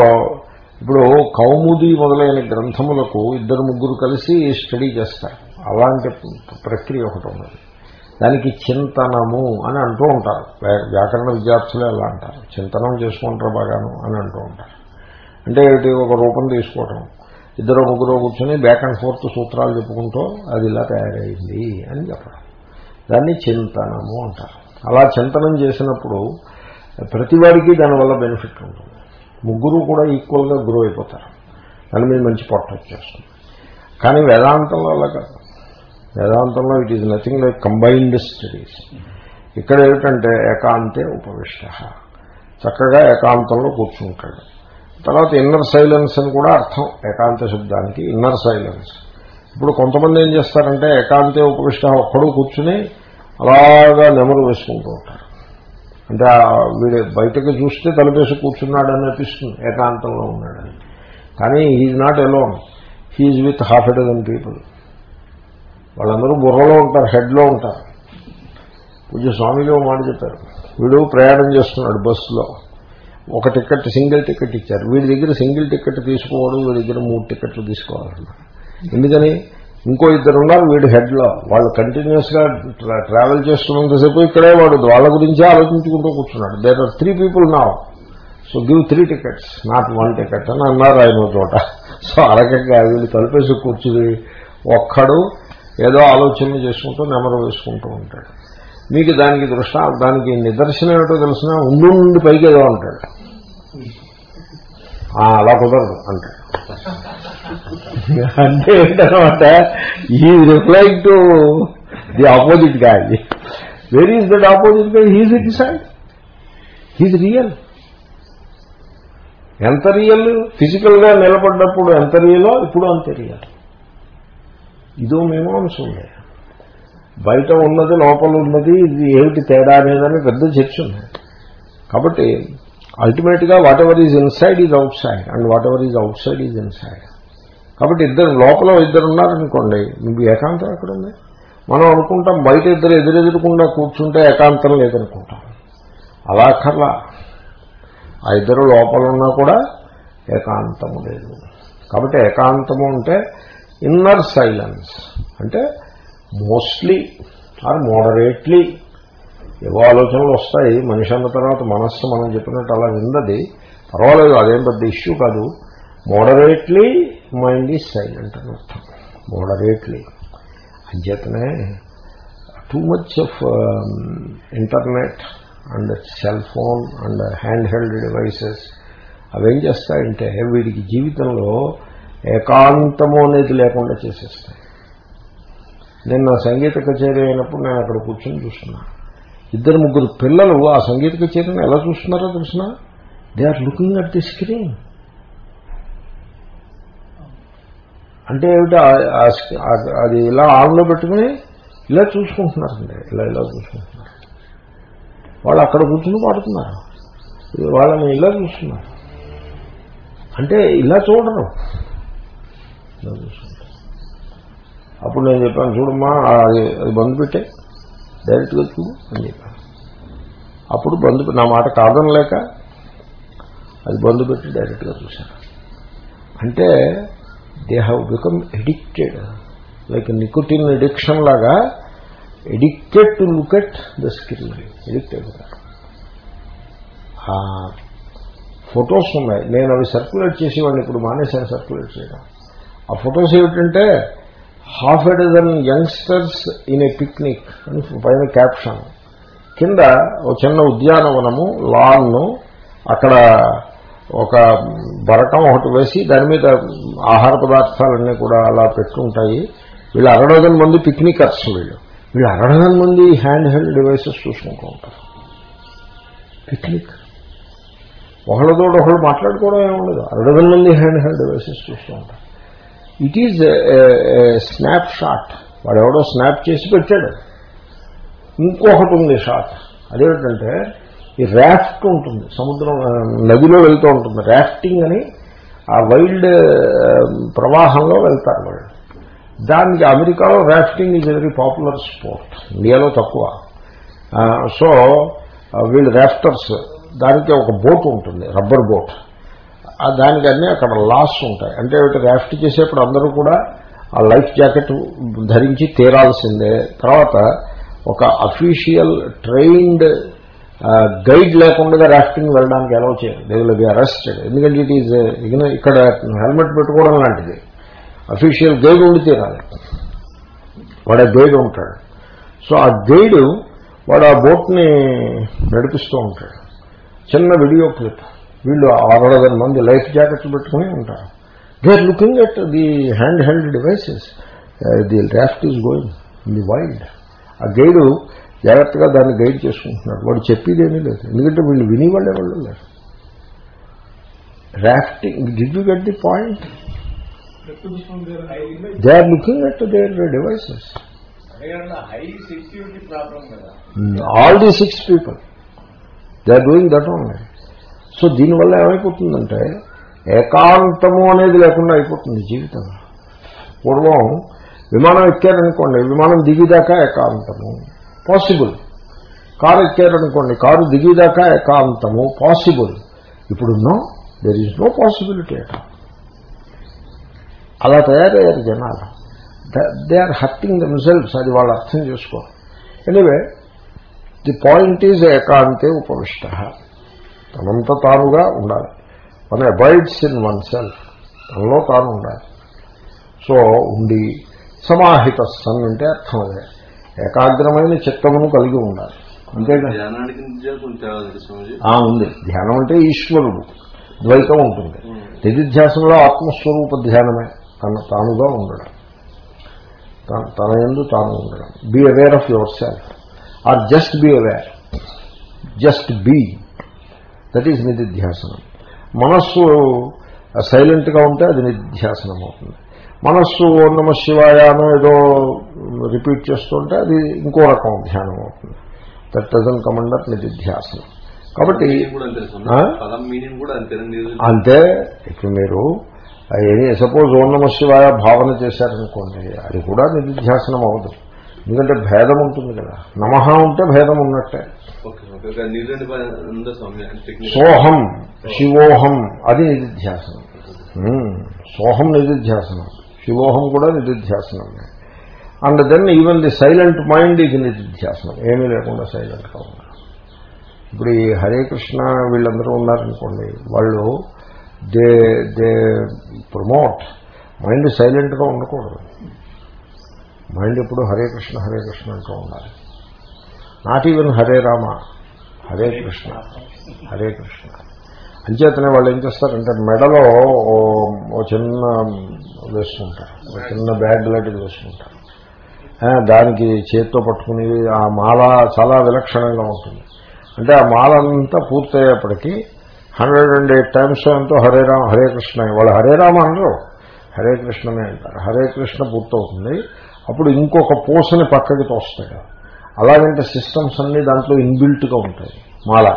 ఇప్పుడు కౌముది మొదలైన గ్రంథములకు ఇద్దరు ముగ్గురు కలిసి స్టడీ చేస్తారు. అలాంటి ప్రక్రియ ఒకటి ఉన్నది. దానికి చింతనము అని అంటూ ఉంటారు. వ్యాకరణ విద్యార్థులే అలా అంటారు. చింతనం చేసుకుంటారు బాగాను అని అంటూ ఉంటారు. అంటే ఒక రూపం తీసుకోవటం. ఇద్దరు ముగ్గురు కూర్చొని బ్యాక్ అండ్ ఫోర్త్ సూత్రాలు చెప్పుకుంటూ అది ఇలా తయారైంది అని చెప్పడం. దాన్ని చింతనము అంటారు. అలా చింతనం చేసినప్పుడు ప్రతివాడికి దానివల్ల బెనిఫిట్ ఉంటుంది. ముగ్గురు కూడా ఈక్వల్గా గ్రో అయిపోతారు. దాని మీద మంచి పొట్ట వచ్చేస్తుంది. కానీ వేదాంతంలో అలా కాదు. వేదాంతంలో it is nothing like combined studies. ఇక్కడ ఏమిటంటే ఏకాంతే ఉపవిష్ట. చక్కగా ఏకాంతంలో కూర్చుంటాడు. తర్వాత ఇన్నర్ సైలెన్స్ అని కూడా అర్థం. ఏకాంత శబ్దానికి ఇన్నర్ సైలెన్స్. ఇప్పుడు కొంతమంది ఏం చేస్తారంటే ఏకాంతే ఉపవిష్ట ఒక్కడు కూర్చుని అలాగా నెమరు వేసుకుంటూ ఉంటారు. అంటే వీడు బయటకు చూస్తే తలపేసి కూర్చున్నాడని అనిపిస్తుంది ఏకాంతంలో ఉన్నాడని కానీ he's not alone he's with half a dozen people వాళ్ళందరూ బుర్రలో ఉంటారు హెడ్లో ఉంటారు. పూజ స్వామిలో మాట చెప్పారు. వీడు ప్రయాణం చేస్తున్నాడు బస్సులో. ఒక టికెట్ సింగిల్ టికెట్ ఇచ్చారు. వీడి దగ్గర సింగిల్ టికెట్ తీసుకోవడం వీడి దగ్గర మూడు టికెట్లు తీసుకోవాలన్నారు ఎందుకని? ఇంకో ఇద్దరు ఉన్నారు వీడి హెడ్లో వాళ్ళు కంటిన్యూస్గా ట్రావెల్ చేస్తున్నంతసేపు ఇక్కడే వాడు వాళ్ళ గురించే ఆలోచించుకుంటూ కూర్చున్నాడు. దేర్ ఆర్ త్రీ పీపుల్ నా so give three tickets not one ticket అని అన్నారు ఆయన చోట. సో అరకంగా వీళ్ళు తలపేసి కూర్చుని ఒక్కడు ఏదో ఆలోచన చేసుకుంటూ నెమరు వేసుకుంటూ ఉంటాడు. మీకు దానికి దృష్ట దానికి నిదర్శనం ఏమిటో తెలిసిన ఉండు నుండి పైకి ఏదో అంటాడు. అలా కుదరదు అంటాడు. అంటే ఏంటనమాట ఈ replying to the opposite guy where is that opposite guy he's it side he's real ఎంత రియల్ ఫిజికల్గా నిలబడ్డప్పుడు ఎంత రియలో ఇప్పుడు అంత రియల్ ఇదో మీమాంస ఉంది. బయట ఉన్నది లోపల ఉన్నది ఇది ఏమిటి తేడా అనేదని పెద్ద చర్చ ఉంది. కాబట్టి అల్టిమేట్గా whatever is inside is outside and whatever is outside is inside కాబట్టి ఇద్దరు లోపల ఇద్దరు ఉన్నారనుకోండి మీకు ఏకాంతం ఎక్కడుంది? మనం అనుకుంటాం బయట ఇద్దరు ఎదురెదురకుండా కూర్చుంటే ఏకాంతం లేదనుకుంటాం. అలా అక్కర్లా. ఆ ఇద్దరు లోపల ఉన్నా కూడా ఏకాంతము లేదు. కాబట్టి ఏకాంతము అంటే ఇన్నర్ సైలెన్స్ అంటే మోస్ట్లీ ఆర్ మోడరేట్లీ ఏవో ఆలోచనలు వస్తాయి మనిషి అన్న తర్వాత మనస్సు మనం చెప్పినట్టు అలా విందది పర్వాలేదు అదేం పెద్ద ఇష్యూ కాదు. మోడరేట్లీ మైండ్ ఈజ్ సైలెంట్ అని అర్థం. మోడరేట్లీ. అంచేతనే too much of um, internet and cell phone and hand held devices అవేం చేస్తాయంటే వీడికి జీవితంలో ఏకాంతము అనేది లేకుండా చేసేస్తాయి. నా సంగీత కచేరీ అయినప్పుడు నేను అక్కడ కూర్చొని చూస్తున్నాను ఇద్దరు ముగ్గురు పిల్లలు ఆ సంగీత కచేరీని ఎలా చూస్తున్నారో తెలిసిన? They are looking at the screen. అంటే ఏమిటి? అది ఇలా ఆన్లో పెట్టుకుని ఇలా చూసుకుంటున్నారండి. ఇలా ఇలా చూసుకుంటున్నారు. వాళ్ళు అక్కడ కూర్చుని పాడుతున్నారు. వాళ్ళని ఇలా చూస్తున్నారు. అంటే ఇలా చూడరు. ఇలా చూసుకుంటారు అప్పుడు నేను చెప్పాను చూడమ్మా అది అది బంద్ పెట్టే. డైరెక్ట్గా చూడు అని చెప్పాను. అప్పుడు బంధు నా మాట కాదనలేక అది బంధు పెట్టి డైరెక్ట్గా చూశాను. అంటే they have become addicted like nicotine addiction లాగా addicted to look at the screen addict అయిపోతారు ఫొటోస్ ఉన్నాయి. నేను అవి సర్క్యులేట్ చేసేవాడిని ఇప్పుడు మానేశాను సర్క్యులేట్ చేయడం. ఆ ఫొటోస్ ఏమిటంటే half a dozen youngsters in a picnic అని పైన క్యాప్షన్ కింద ఒక చిన్న ఉద్యానవనము లాన్ను అక్కడ ఒక బరకం ఒకటి వేసి దాని మీద ఆహార పదార్థాలన్నీ కూడా అలా పెట్టుకుంటాయి వీళ్ళు అరడజన్ మంది పిక్నికర్స్ వీళ్ళు. వీళ్ళు అరడజన్ మంది హ్యాండ్ హెల్డ్ డివైసెస్ చూసుకుంటూ ఉంటారు. పిక్నిక్. ఒకళ్ళతో ఒకళ్ళు మాట్లాడుకోవడం ఏముండదు అరడదల మంది హ్యాండ్ హెల్డ్ డివైసెస్ చూస్తూ ఉంటారు. ఇట్ ఈజ్ స్నాప్ షాట్ వాడు ఎవడో స్నాప్ చేసి పెట్టాడు. ఇంకొకటి ఉంది షాట్ అదేమిటంటే ఈ రాఫ్ట్ ఉంటుంది. సముద్రం నదిలో వెళ్తూ ఉంటుంది. రాఫ్టింగ్ అని ఆ వైల్డ్ ప్రవాహంలో వెళ్తారు వాళ్ళు. దానికి అమెరికాలో rafting is very popular sport ఇండియాలో తక్కువ. సో వీళ్ళు రాఫ్టర్స్ దానికి ఒక బోట్ ఉంటుంది రబ్బర్ బోట్ ఆ దానికి అన్నీ అక్కడ లాస్ ఉంటాయి. అంటే వీటి రాఫ్ట్ చేసేప్పుడు అందరూ కూడా ఆ లైఫ్ జాకెట్ ధరించి తీరాల్సిందే. తర్వాత ఒక అఫీషియల్ ట్రైన్డ్ గైడ్ లేకుండా రాఫ్టింగ్ వెళ్ళడానికి అలౌ చేయరు. దే విల్ బి అరెస్టెడ్ ఎందుకంటే ఇట్ ఈజ్ uh, ఇక్కడ హెల్మెట్ పెట్టుకోవడం లాంటిది. అఫీషియల్ గైడ్ ఉండి తీరాలి. వాడు గైడ్ ఉంటాడు. సో ఆ గైడ్ వాడు ఆ బోట్ని నడిపిస్తూ ఉంటాడు. చిన్న వీడియో క్లిప్ వీళ్ళు ఆరు మంది లైఫ్ జాకెట్లు పెట్టుకుని ఉంటారు. They are looking at the hand held devices the raft is going in the wild ఆ గైడు జాగ్రత్తగా దాన్ని గైడ్ చేసుకుంటున్నారు వాడు చెప్పేదేమీ లేదు. ఎందుకంటే వీళ్ళు వినేవాళ్ళు ఎవరు లేరు. Rafting did you get the point they are looking at their devices all the six people they are doing that only so దీనివల్ల ఏమైపోతుందంటే ఏకాంతము అనేది లేకుండా అయిపోతుంది జీవితం. పూర్వం విమానం ఎక్కారనుకోండి విమానం దిగిదాకా ఏకాంతము. పాసిబుల్ కారు ఎక్కారనుకోండి కారు దిగిదాకా ఏకాంతము పాసిబుల్ ఇప్పుడు no there is no possibility అట అలా తయారయ్యారు జనాలు. దే ఆర్ హర్టింగ్ దెమ్సెల్వ్స్ అది వాళ్ళు అర్థం చేసుకో ఎనివే ది పాయింట్ ఈజ్ ఏకాంతే ఉపవిష్ట. తనంత తానుగా ఉండాలి. మన అబాయిడ్స్ ఇన్ వన్ సెల్ఫ్ తనలో తాను ఉండాలి. సో ఉండి సమాహిత సన్ అంటే అర్థం అదే ఏకాగ్రమైన చిత్తమును కలిగి ఉండాలి. అంతేగా? ఉంది. ధ్యానం అంటే ఈశ్వరుడు. ద్వైతం ఉంటుంది. నిధిధ్యాసంలో ఆత్మస్వరూప ధ్యానమే. తన తానుగా ఉండడం. తన- తన ఎందు తాను ఉండడం. Be aware of yourself or just be aware just be that is నిధిధ్యాసనం. మనస్సు సైలెంట్గా ఉంటే అది నిధ్యాసనం అవుతుంది. మనస్సు ఓం నమ శివాయానో ఏదో రిపీట్ చేస్తుంటే అది ఇంకో రకం ధ్యానం అవుతుంది. దట్ డజన్ కమండర్ నిధిధ్యాసనం. కాబట్టి అంతే అంటే ఇప్పుడు మీరు సపోజ్ ఓం నమ శివాయ భావన చేశారనుకోండి అది కూడా నిధిధ్యాసనం అవ్వదు. ఎందుకంటే భేదం ఉంటుంది కదా. నమః ఉంటే భేదం ఉన్నట్టే. సోహం శివోహం అది నిధిధ్యాసనం. సోహం నిధిధ్యాసనం. శివోహం కూడా నిధిధ్యాసనం. And then even the silent mind ఇది నిధిధ్యాసనం. ఏమీ లేకుండా సైలెంట్గా ఉన్నారు. ఇప్పుడు ఈ హరే కృష్ణ వీళ్ళందరూ ఉన్నారనుకోండి వాళ్ళు దే దే ప్రమోట్. మైండ్ సైలెంట్గా ఉండకూడదు. మైండ్ ఎప్పుడు హరే కృష్ణ హరే కృష్ణ అంటూ ఉండాలి. Not even Hare Rama Hare Krishna Hare Krishna. అంచేతనే వాళ్ళు ఏం చేస్తారంటే మెడలో ఓ- చిన్న వేసుకుంటారు ఒక చిన్న బ్యాగ్ లాంటిది వేసుకుంటారు దానికి చేత్తో పట్టుకుని ఆ మాల చాలా విలక్షణంగా ఉంటుంది. అంటే ఆ మాల అంతా పూర్తయ్యేప్పటికీ హండ్రెడ్ అండ్ ఎయిట్ టైమ్స్ ఎంతో హరే రామ హరే కృష్ణ వాళ్ళు హరే రామ అనరు. హరే కృష్ణనే అంటారు. హరే కృష్ణ పూర్తవుతుంది. అప్పుడు ఇంకొక పూసని పక్కకి తోస్తాయి. అలాగంటే సిస్టమ్స్ అన్ని దాంట్లో ఇన్బిల్ట్గా ఉంటాయి. మాల.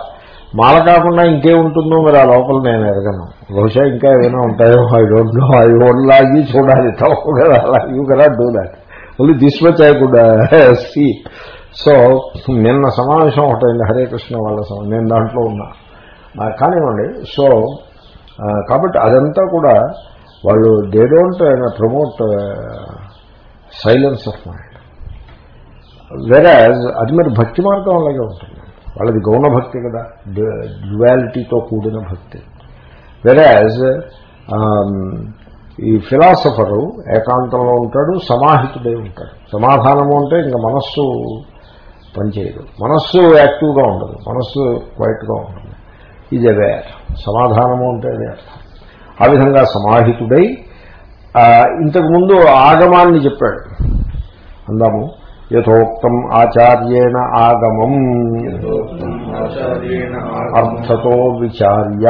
మాల కాకుండా ఇంకేముంటుందో మరి ఆ లోపల నేను ఎరగను. బహుశా ఇంకా ఏమైనా ఉంటాయో I don't know I own లాగి చూడాలి. తప్పు కదా అలా you cannot do that only this much I could see so నిన్న సమావేశం ఒకటైంది. హరే కృష్ణ వాళ్ళ సమా- నేను దాంట్లో ఉన్నా. కానివ్వండి. సో కాబట్టి అదంతా కూడా వాళ్ళు they don't promote silence of mind whereas అది మరి భక్తి మార్గం అలాగే ఉంటుంది. వాళ్ళది గౌణ భక్తి కదా. డ్యువాలిటీతో కూడిన భక్తి. వెరాజ్ um, ఈ ఫిలాసఫరు ఏకాంతంలో ఉంటాడు సమాహితుడై ఉంటాడు. సమాధానము అంటే ఇంకా మనస్సు పనిచేయదు. మనస్సు యాక్టివ్గా ఉండదు. మనస్సు క్వైట్గా ఉంటుంది ఇది అవేర్ సమాధానము అంటే అదే అర్థం. ఆ విధంగా సమాహితుడై ఇంతకుముందు ఆగమాన్ని చెప్పాడు. అందాము యథోక్తం ఆచార్యేణ ఆగమం. అర్థతో విచార్య.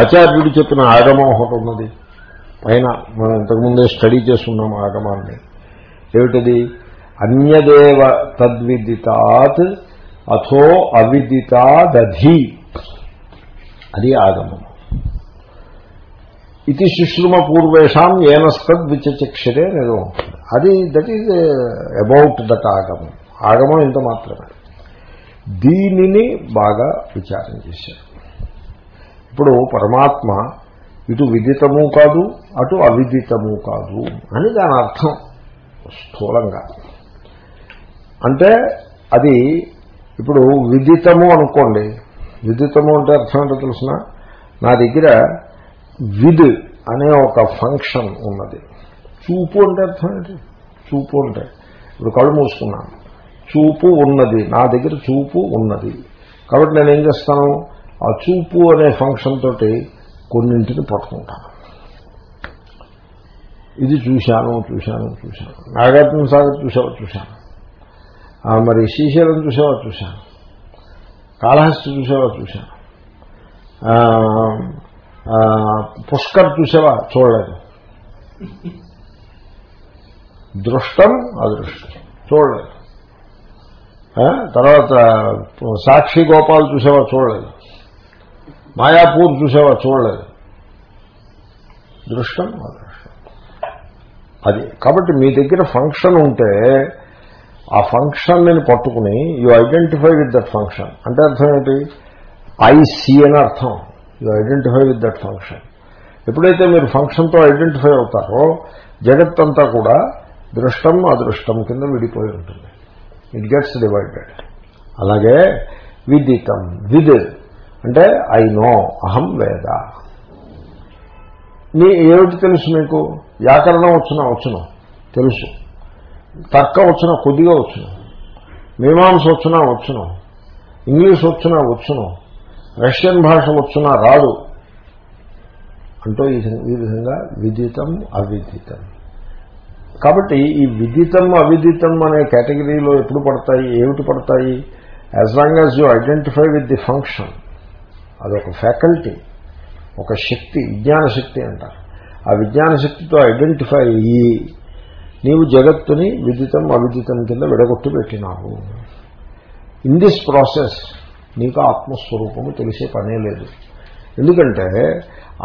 ఆచార్యుడు చెప్పిన ఆగమం ఒకటి ఉన్నది. పైన మనం ఇంతకుముందే స్టడీ చేస్తున్నాం ఆగమాన్ని. ఏమిటది? అన్యదేవ తద్విదితాత్ అథో అవిదితాదధి. అది ఆగమం. ఇది శుశ్రుమ పూర్వేషాం ఏనస్తద్ విచచక్షరే నేను ఉంటుంది అది దట్ ఈజ్ అబౌట్ దట్ ఆగమం. ఆగమం ఇంత మాత్రమే. దీనిని బాగా విచారం చేశారు. ఇప్పుడు పరమాత్మ ఇటు విదితము కాదు అటు అవిదితము కాదు అని దాని అర్థం స్థూలంగా. అంటే అది ఇప్పుడు విదితము అనుకోండి. విదితము అంటే అర్థం ఏంటో తెలిసిన? నా దగ్గర విద్ అనే ఒక ఫంక్షన్ ఉన్నది. చూపు అంటే అర్థం ఏంటి? చూపు అంటే. ఇప్పుడు కళ్ళు మూసుకున్నాను. చూపు ఉన్నది. నా దగ్గర చూపు ఉన్నది. కాబట్టి నేను ఏం చేస్తాను? ఆ చూపు అనే ఫంక్షన్ తోటి కొన్నింటిని పట్టుకుంటాను. ఇది చూశాను చూశాను చూశాను. నాగార్జున సాగర్ చూసావా చూశాను. మరి శ్రీశైలం చూసావా చూశాను. కాళహస్తి చూసావా చూశాను. పుష్కర్ చూసావా? చూడలేదు. దృష్టం అదృష్టం చూడలేదు ఆ, తర్వాత సాక్షి గోపాల్ చూసావా చూడలేదు మాయాపూర్ చూసావా చూడలేదు దృష్టం అదృష్టం అది కాబట్టి మీ దగ్గర ఫంక్షన్ ఉంటే ఆ ఫంక్షన్ నేను పట్టుకుని you identify with that function అంటే అర్థం ఏంటి? ఐ సీ అని అర్థం. You identify with that function ఎప్పుడైతే మీరు ఫంక్షన్తో ఐడెంటిఫై అవుతారో జగత్తంతా కూడా దృష్టం అదృష్టం కింద విడిపోయి ఉంటుంది. ఇట్ గెట్స్ డివైడెడ్ అలాగే విదితం విద్ అంటే ఐ నో అహం వేద. నీ ఏమిటి తెలుసు మీకు? వ్యాకరణం వచ్చినా? వచ్చును. తెలుసు. తర్కం వచ్చిన? కొద్దిగా వచ్చును. మీమాంస వచ్చినా? వచ్చును. ఇంగ్లీష్ వచ్చినా? వచ్చును. రష్యన్ భాష వచ్చినా? రాదు. అంటూ ఈ ఈ విధంగా విదితం అవిదితం. కాబట్టి ఈ విదితం అవిదితం అనే కేటగిరీలో ఎప్పుడు పడతాయి ఏమిటి పడతాయి? As long as you identify with the function అదొక ఫ్యాకల్టీ ఒక శక్తి విజ్ఞాన శక్తి అంటారు. ఆ విజ్ఞాన శక్తితో ఐడెంటిఫై అయ్యి నీవు జగత్తుని విదితం అవిదితం కింద విడగొట్టు పెట్టినావు. ఇన్ దిస్ ప్రాసెస్ నీకు ఆత్మస్వరూపము తెలిసే పనే లేదు. ఎందుకంటే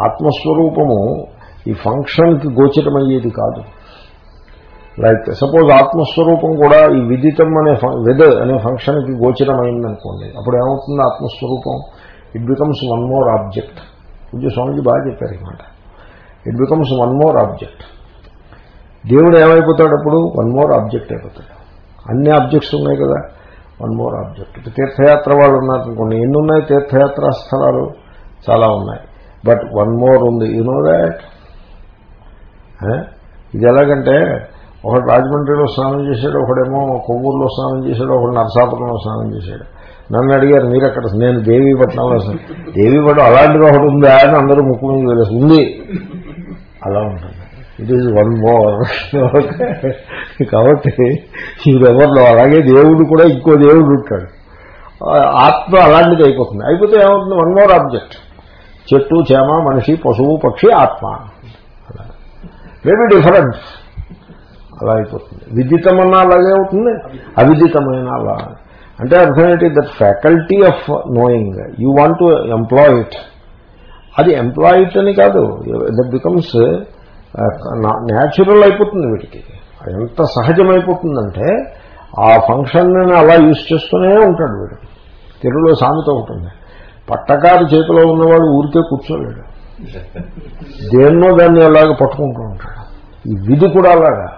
ఆత్మస్వరూపము ఈ ఫంక్షన్కి గోచరమయ్యేది కాదు. లైక్ సపోజ్ ఆత్మస్వరూపం కూడా ఈ విదితం అనే వెద అనే ఫంక్షన్కి గోచరమైందనుకోండి అప్పుడు ఏమవుతుంది ఆత్మస్వరూపం? It becomes one more object పూజ్య స్వామికి బాగా చెప్పారు ఈ it becomes one more object దేవుడు ఏమైపోతాడు అప్పుడు వన్ మోర్ ఆబ్జెక్ట్ అయిపోతాడు. అన్ని ఆబ్జెక్ట్స్ ఉన్నాయి కదా? వన్ మోర్ ఆబ్జెక్ట్ ఇప్పుడు తీర్థయాత్ర వాళ్ళు ఉన్నారనుకోండి ఎన్ని ఉన్నాయి? తీర్థయాత్రా స్థలాలు చాలా ఉన్నాయి. బట్ వన్ మోర్ ఉంది. యు నో దాట్ ఇది ఎలాగంటే ఒకడు రాజమండ్రిలో స్నానం చేశాడు ఒకడేమో కొవ్వూరులో స్నానం చేశాడు ఒకడు నరసాపురంలో స్నానం చేశాడు. నన్ను అడిగారు మీరు అక్కడ నేను దేవీపట్నంలో స్నానం దేవీపట్నం అలాంటిది ఒకటి ఉందా? అని అందరూ ముక్కు మీద వెళ్ళేసి ఉంది. అలా ఉంటుంది. ఇట్ ఈజ్ వన్ మోర్ కాబట్టి ఈ ఎవరిలో అలాగే దేవుడు కూడా ఇంకో దేవుడు ఉంటాడు. ఆత్మ అలాంటిది అయిపోతుంది. అయిపోతే ఏమవుతుంది? వన్ మోర్ ఆబ్జెక్ట్ చెట్టు చేమ మనిషి పశువు పక్షి ఆత్మ. మేబీ డిఫరెంట్ అలా అయిపోతుంది. విదితమన్నా అలాగే అవుతుంది అవిదితమైన అలా. అంటే అర్థం ఏంటి? That faculty of knowing you want to employ it అది ఎంప్లాయ్ ఇట్ అని కాదు. దట్ బికమ్స్ న్యాచురల్ అయిపోతుంది వీటికి. ఎంత సహజమైపోతుందంటే ఆ ఫంక్షన్ అలా యూజ్ చేస్తూనే ఉంటాడు వీడు. తెలుగులో సామెత ఉంటుంది పట్టకారు చేతిలో ఉన్నవాడు ఊరికే కూర్చోలేడు. దేన్నో దాన్ని అలాగే పట్టుకుంటూ ఉంటాడు. ఈ విధి కూడా అలాగా.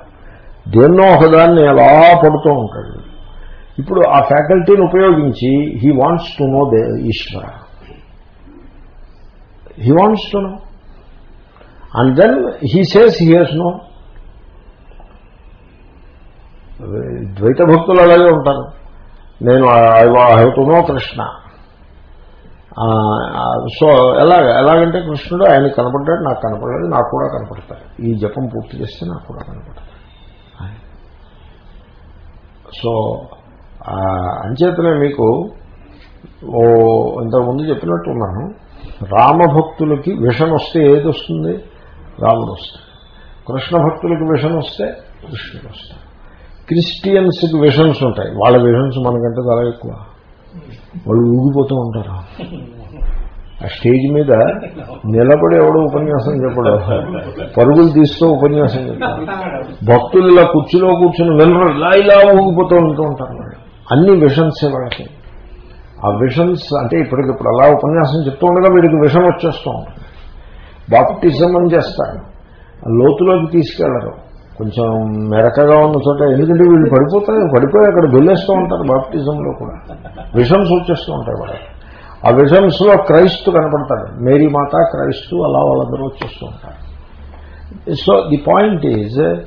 దేన్నో ఒకదాన్ని ఎలా పడుతూ ఉంటాడు. ఇప్పుడు ఆ ఫ్యాకల్టీని ఉపయోగించి he wants to know the Ishwara. He wants to know and then he says he he's know ద్వైత భక్తులు అలాగే ఉంటారు. నేను I to know Krishna. So ఎలాగ ఎలాగంటే కృష్ణుడు ఆయన కనపడ్డాడు నాకు కనపడలేదు నాకు కూడా కనపడతాడు. ఈ జపం పూర్తి చేస్తే నాకు కూడా కనపడతాడు. సో అంచేతనే మీకు ఓ ఇంతకుముందు చెప్పినట్టున్నాను రామభక్తులకి విషన్ వస్తే ఏది వస్తుంది? రాముడు వస్తాడు కృష్ణ భక్తులకి విషన్ వస్తే కృష్ణుడు వస్తాడు. క్రిస్టియన్స్కి విషన్స్ ఉంటాయి. వాళ్ళ విషన్స్ మనకంటే చాలా ఎక్కువ. వాళ్ళు ఊగిపోతూ ఉంటారు. ఆ స్టేజ్ మీద నిలబడి ఎవడో ఉపన్యాసం చెప్పడం. పరుగులు తీస్తూ ఉపన్యాసం చెప్పడం. భక్తులు ఇలా కుర్చీలో కూర్చుని వెళ్ళరు ఇలా ఇలా ఊగిపోతూ ఉంటూ ఉంటారు అన్ని విషన్సే వాళ్ళకి. ఆ విషన్స్ అంటే ఇప్పటికిప్పుడు అలా ఉపన్యాసం చెప్తూ ఉండగా వీడికి విషం వచ్చేస్తూ ఉంటుంది. బాప్టిజం అని చేస్తారు. లోతులోకి తీసుకెళ్ళరు. కొంచెం మెరకగా ఉన్న చోట ఎందుకంటే వీళ్ళు పడిపోతారు పడిపోయి అక్కడ వెళ్ళేస్తూ ఉంటారు బాప్టిజంలో కూడా. విషన్స్ వచ్చేస్తూ ఉంటాయి వాళ్ళకి. ఆ విజన్స్లో క్రైస్తు కనపడతాడు. మేరీ మాత క్రైస్తు అలా వాళ్ళందరూ వచ్చేస్తూ ఉంటారు. So the point is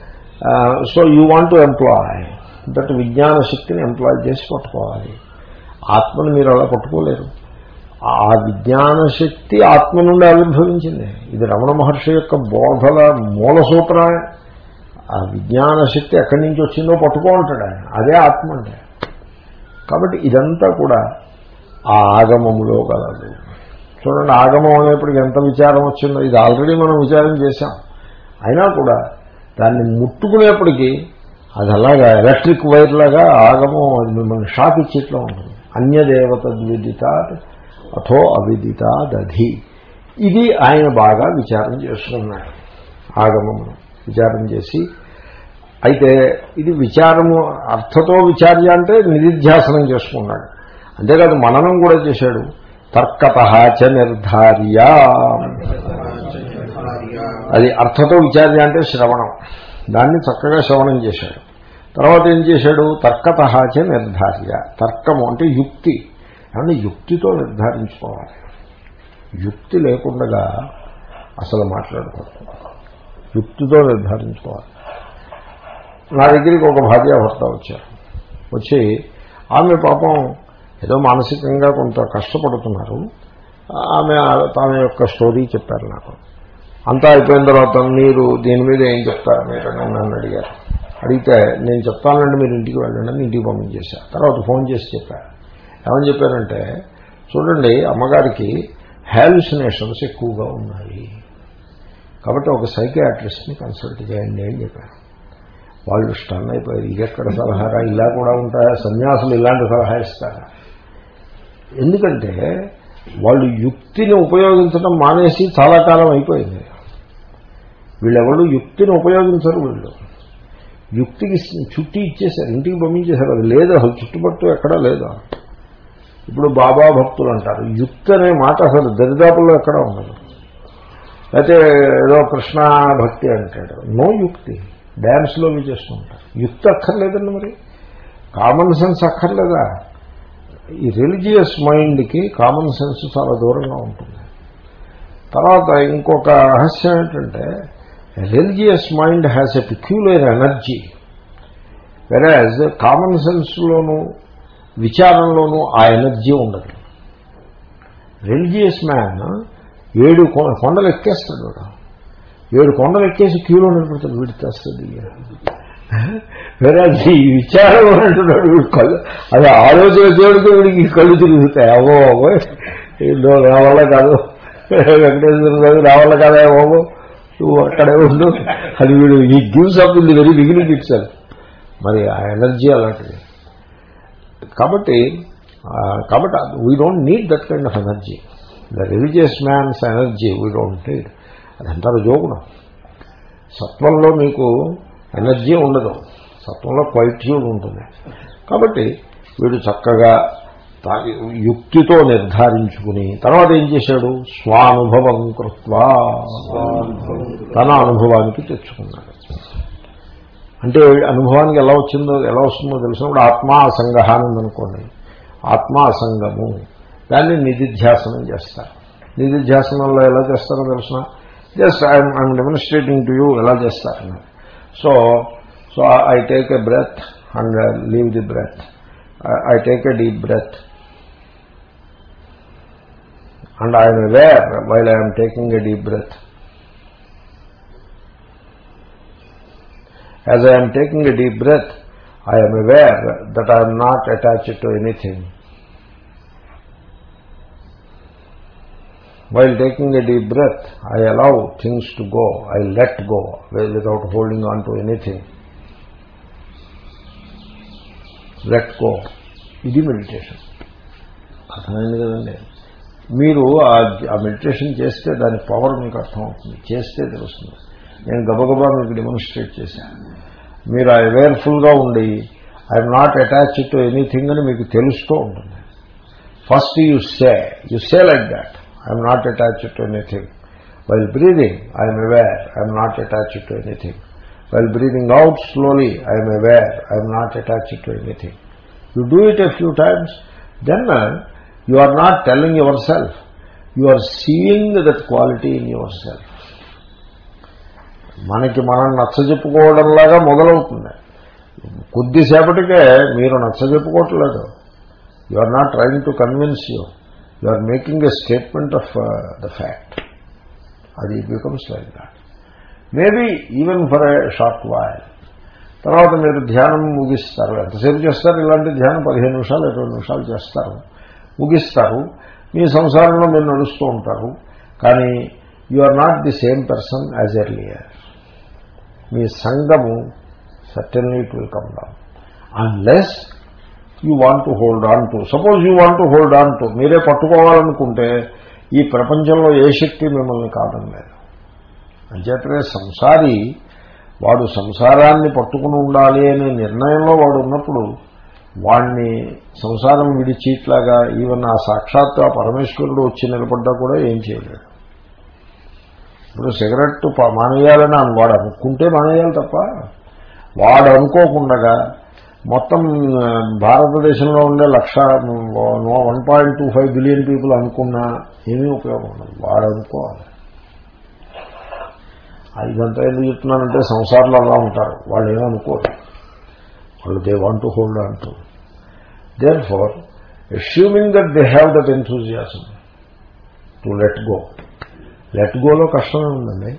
so you want to employ that విజ్ఞాన శక్తిని ఎంప్లాయ్ చేసి పట్టుకోవాలి. ఆత్మను మీరు అలా పట్టుకోలేరు. ఆ విజ్ఞాన శక్తి ఆత్మ నుండి ఆవిర్భవించింది ఇది రమణ మహర్షి యొక్క బోధల మూల సూత్రమే ఆ విజ్ఞాన శక్తి ఎక్కడి నుంచి వచ్చిందో పట్టుకో ఉంటాడు ఆయన. అదే ఆత్మ అంటే. కాబట్టి ఇదంతా కూడా ఆ ఆగమములో కలదు. చూడండి ఆగమం అనేప్పటికి ఎంత విచారం వచ్చిందో ఇది ఆల్రెడీ మనం విచారం చేశాం. అయినా కూడా దాన్ని ముట్టుకునేప్పటికీ అది అలాగా ఎలక్ట్రిక్ వైర్ లాగా ఆగమం అది మిమ్మల్ని షాక్ ఇచ్చేట్లో ఉంటుంది. అన్యదేవత ద్విదిత అథో అవిదిత దధి. ఇది ఆయన బాగా విచారం చేస్తున్నాడు ఆగమమును విచారం చేసి అయితే ఇది విచారము అర్థతో విచార్య అంటే నిధిధ్యాసనం చేసుకున్నాడు. అంతేకాదు మననం కూడా చేశాడు. తర్కత చ నిర్ధార్య. అది అర్థతో విచార్య అంటే శ్రవణం. దాన్ని చక్కగా శ్రవణం చేశాడు. తర్వాత ఏం చేశాడు? తర్కత చ నిర్ధార్య. తర్కము అంటే యుక్తి. అంటే యుక్తితో నిర్ధారించుకోవాలి. యుక్తి లేకుండా అసలు మాట్లాడకూడదు యుక్తితో నిర్ధారించుకోవాలి. నా దగ్గరికి ఒక భార్యాభర్త వచ్చారు. వచ్చి ఆమె పాపం ఏదో మానసికంగా కొంత కష్టపడుతున్నారు. ఆమె తన యొక్క స్టోరీ చెప్పారు నాకు. అంతా అయిపోయిన తర్వాత మీరు దీని మీద ఏం చెప్తారు మీరు అని నన్ను అడిగారు. అడిగితే నేను చెప్తానండి మీరు ఇంటికి వెళ్ళండి అని ఇంటికి పంపించేశాను తర్వాత ఫోన్ చేసి చెప్పారు ఏమని చెప్పారంటే చూడండి అమ్మగారికి హాలుసినేషన్స్ ఎక్కువగా ఉన్నాయి. కాబట్టి ఒక సైకియాట్రిస్ట్ని కన్సల్ట్ చేయండి అని చెప్పారు. వాళ్ళు స్టన్ అయిపోయారు. ఎక్కడ సలహారా? ఇలా కూడా ఉంటాయా? సన్యాసులు ఇలాంటి సలహా ఇస్తారా? ఎందుకంటే వాళ్ళు యుక్తిని ఉపయోగించడం మానేసి చాలా కాలం అయిపోయింది. వీళ్ళెవరు యుక్తిని ఉపయోగించరు వీళ్ళు. యుక్తికి చుట్టి ఇచ్చేశారు ఇంటికి పంపించేశారు. అది లేదు అసలు చుట్టుపట్టు ఎక్కడా లేదు? ఇప్పుడు బాబా భక్తులు అంటారు. యుక్తి అనే మాట అసలు దరిదాపుల్లో ఎక్కడా ఉండదు. అయితే ఏదో కృష్ణ భక్తి అంటాడు. నో యుక్తి. డ్యాన్స్లో చేస్తూ ఉంటారు. యుక్తి అక్కర్లేదండి మరి. కామన్ సెన్స్ అక్కర్లేదా? ఈ రిలీజియస్ మైండ్కి కామన్ సెన్స్ చాలా దూరంగా ఉంటుంది. తర్వాత ఇంకొక రహస్యం ఏంటంటే religious mind has a peculiar energy whereas common సెన్స్లోనూ విచారంలోనూ ఆ ఎనర్జీ ఉండదు. రిలీజియస్ మ్యాన్ ఏడు కొండలు ఎక్కేస్తాడు ఏడు కొండలు ఎక్కేసి క్యూలో నిలబడతాడు. వీడి తెస్తుంది వేరే ఈ విచారం అంటున్నాడు. వీడు కళ్ళు అది ఆలోచన దేవుడికి వీడికి కళ్ళు తిరుగుతాయి. అవో అవో ఏదో నా వల్ల కాదు వెంకటేశ్వర గారు నా వల్ల కాదా బాబు. నువ్వు అక్కడే ఉండు. అది వీడు ఈ గివ్స్ అప్ ఉంది వెరీ బిగినింగ్ ఇట్ మరి ఆ ఎనర్జీ అలాంటిది. కాబట్టి కాబట్టి we don't need that kind of energy the religious man's energy we don't need అదంతా జోగుణం. సత్వంలో మీకు ఎనర్జీ ఉండదు. సత్వంలో క్వైట్యూడ్ ఉంటుంది. కాబట్టి వీడు చక్కగా యుక్తితో నిర్ధారించుకుని తర్వాత ఏం చేశాడు? స్వానుభవం కృత్వా. తన అనుభవానికి తెచ్చుకున్నాడు. అంటే అనుభవానికి ఎలా వచ్చిందో ఎలా వస్తుందో తెలిసినప్పుడు ఆత్మా అసంగహానం అనుకోండి ఆత్మా అసంగము దాన్ని నిధిధ్యాసనం చేస్తారు. నిధిధ్యాసనంలో ఎలా చేస్తారో తెలిసిన? Just I'm I'm demonstrating to you ఎలా చేస్తారని. So So I take a breath and uh, leave the breath. I take a deep breath. And I am aware while I am taking a deep breath. As I am taking a deep breath, I am aware that I am not attached to anything. While taking a deep breath, I allow things to go. I let go without holding on to anything. Let go ఇది meditation అర్థమైంది కదండి? మీరు ఆ meditation చేస్తే దాని power మీకు అర్థమవుతుంది. చేస్తే తెలుస్తుంది. నేను గబగబా మీకు డెమోన్స్ట్రేట్ చేశాను మీరు అవేర్ఫుల్గా ఉండి I'm not attached to anything అని మీకు తెలుస్తూ ఉంటుంది. First you say you say like that I'm not attached to anything while breathing I'm aware I'm not attached to anything while breathing out slowly I'm aware I'm not attached to anything you do it a few times then you are not telling yourself you are seeing that quality in yourself మనకి మనం నచ్చజెప్పుకోవడంలాగా మొదలవుతుంది కొద్దిసేపటికే మీరు నచ్చజెప్పుకోవట్లేదు you are not trying to convince you you are making a statement of the fact అది becomes like that maybe even for a short while తర్వాత మీరు ధ్యానం ముగిస్తారు. ఎంతసేపు చేస్తారు? ఇలాంటి ధ్యానం పదిహేను నిమిషాలు ఇరవై నిమిషాలు చేస్తారు. ముగిస్తారు. మీ సంసారంలో మీరు నడుస్తూ ఉంటారు. కానీ you are not the same person as earlier మీ సంఘము certainly it will come down unless you want to hold on to suppose you want to hold on to మీరే పట్టుకోవాలనుకుంటే ఈ ప్రపంచంలో ఏ శక్తి మిమ్మల్ని కాదని లేదు అంచేతనే సంసారి వాడు సంసారాన్ని పట్టుకుని ఉండాలి అనే నిర్ణయంలో వాడు ఉన్నప్పుడు వాణ్ణి సంసారం విడిచిట్లాగా ఈవెన్ ఆ సాక్షాత్తు ఆ పరమేశ్వరుడు వచ్చి నిలబడ్డా కూడా ఏం చేయలేడు. ఇప్పుడు సిగరెట్ మానేయాలని వాడు అనుకుంటే మానేయాలి తప్ప వాడు అనుకోకుండా మొత్తం భారతదేశంలో ఉండే లక్ష one point two five billion people అనుకున్నా ఏమీ ఉపయోగం ఉండదు. వాడు అనుకోవాలి. ఇదంతా ఎందుకు చెప్తున్నానంటే సంసారంలో అలా ఉంటారు. వాళ్ళు ఏమనుకోరు వాళ్ళు దే వాంట్ టు హోల్డ్ అంటూ therefore assuming that they have that enthusiasm to let go let గోలో కష్టమే ఉందండి.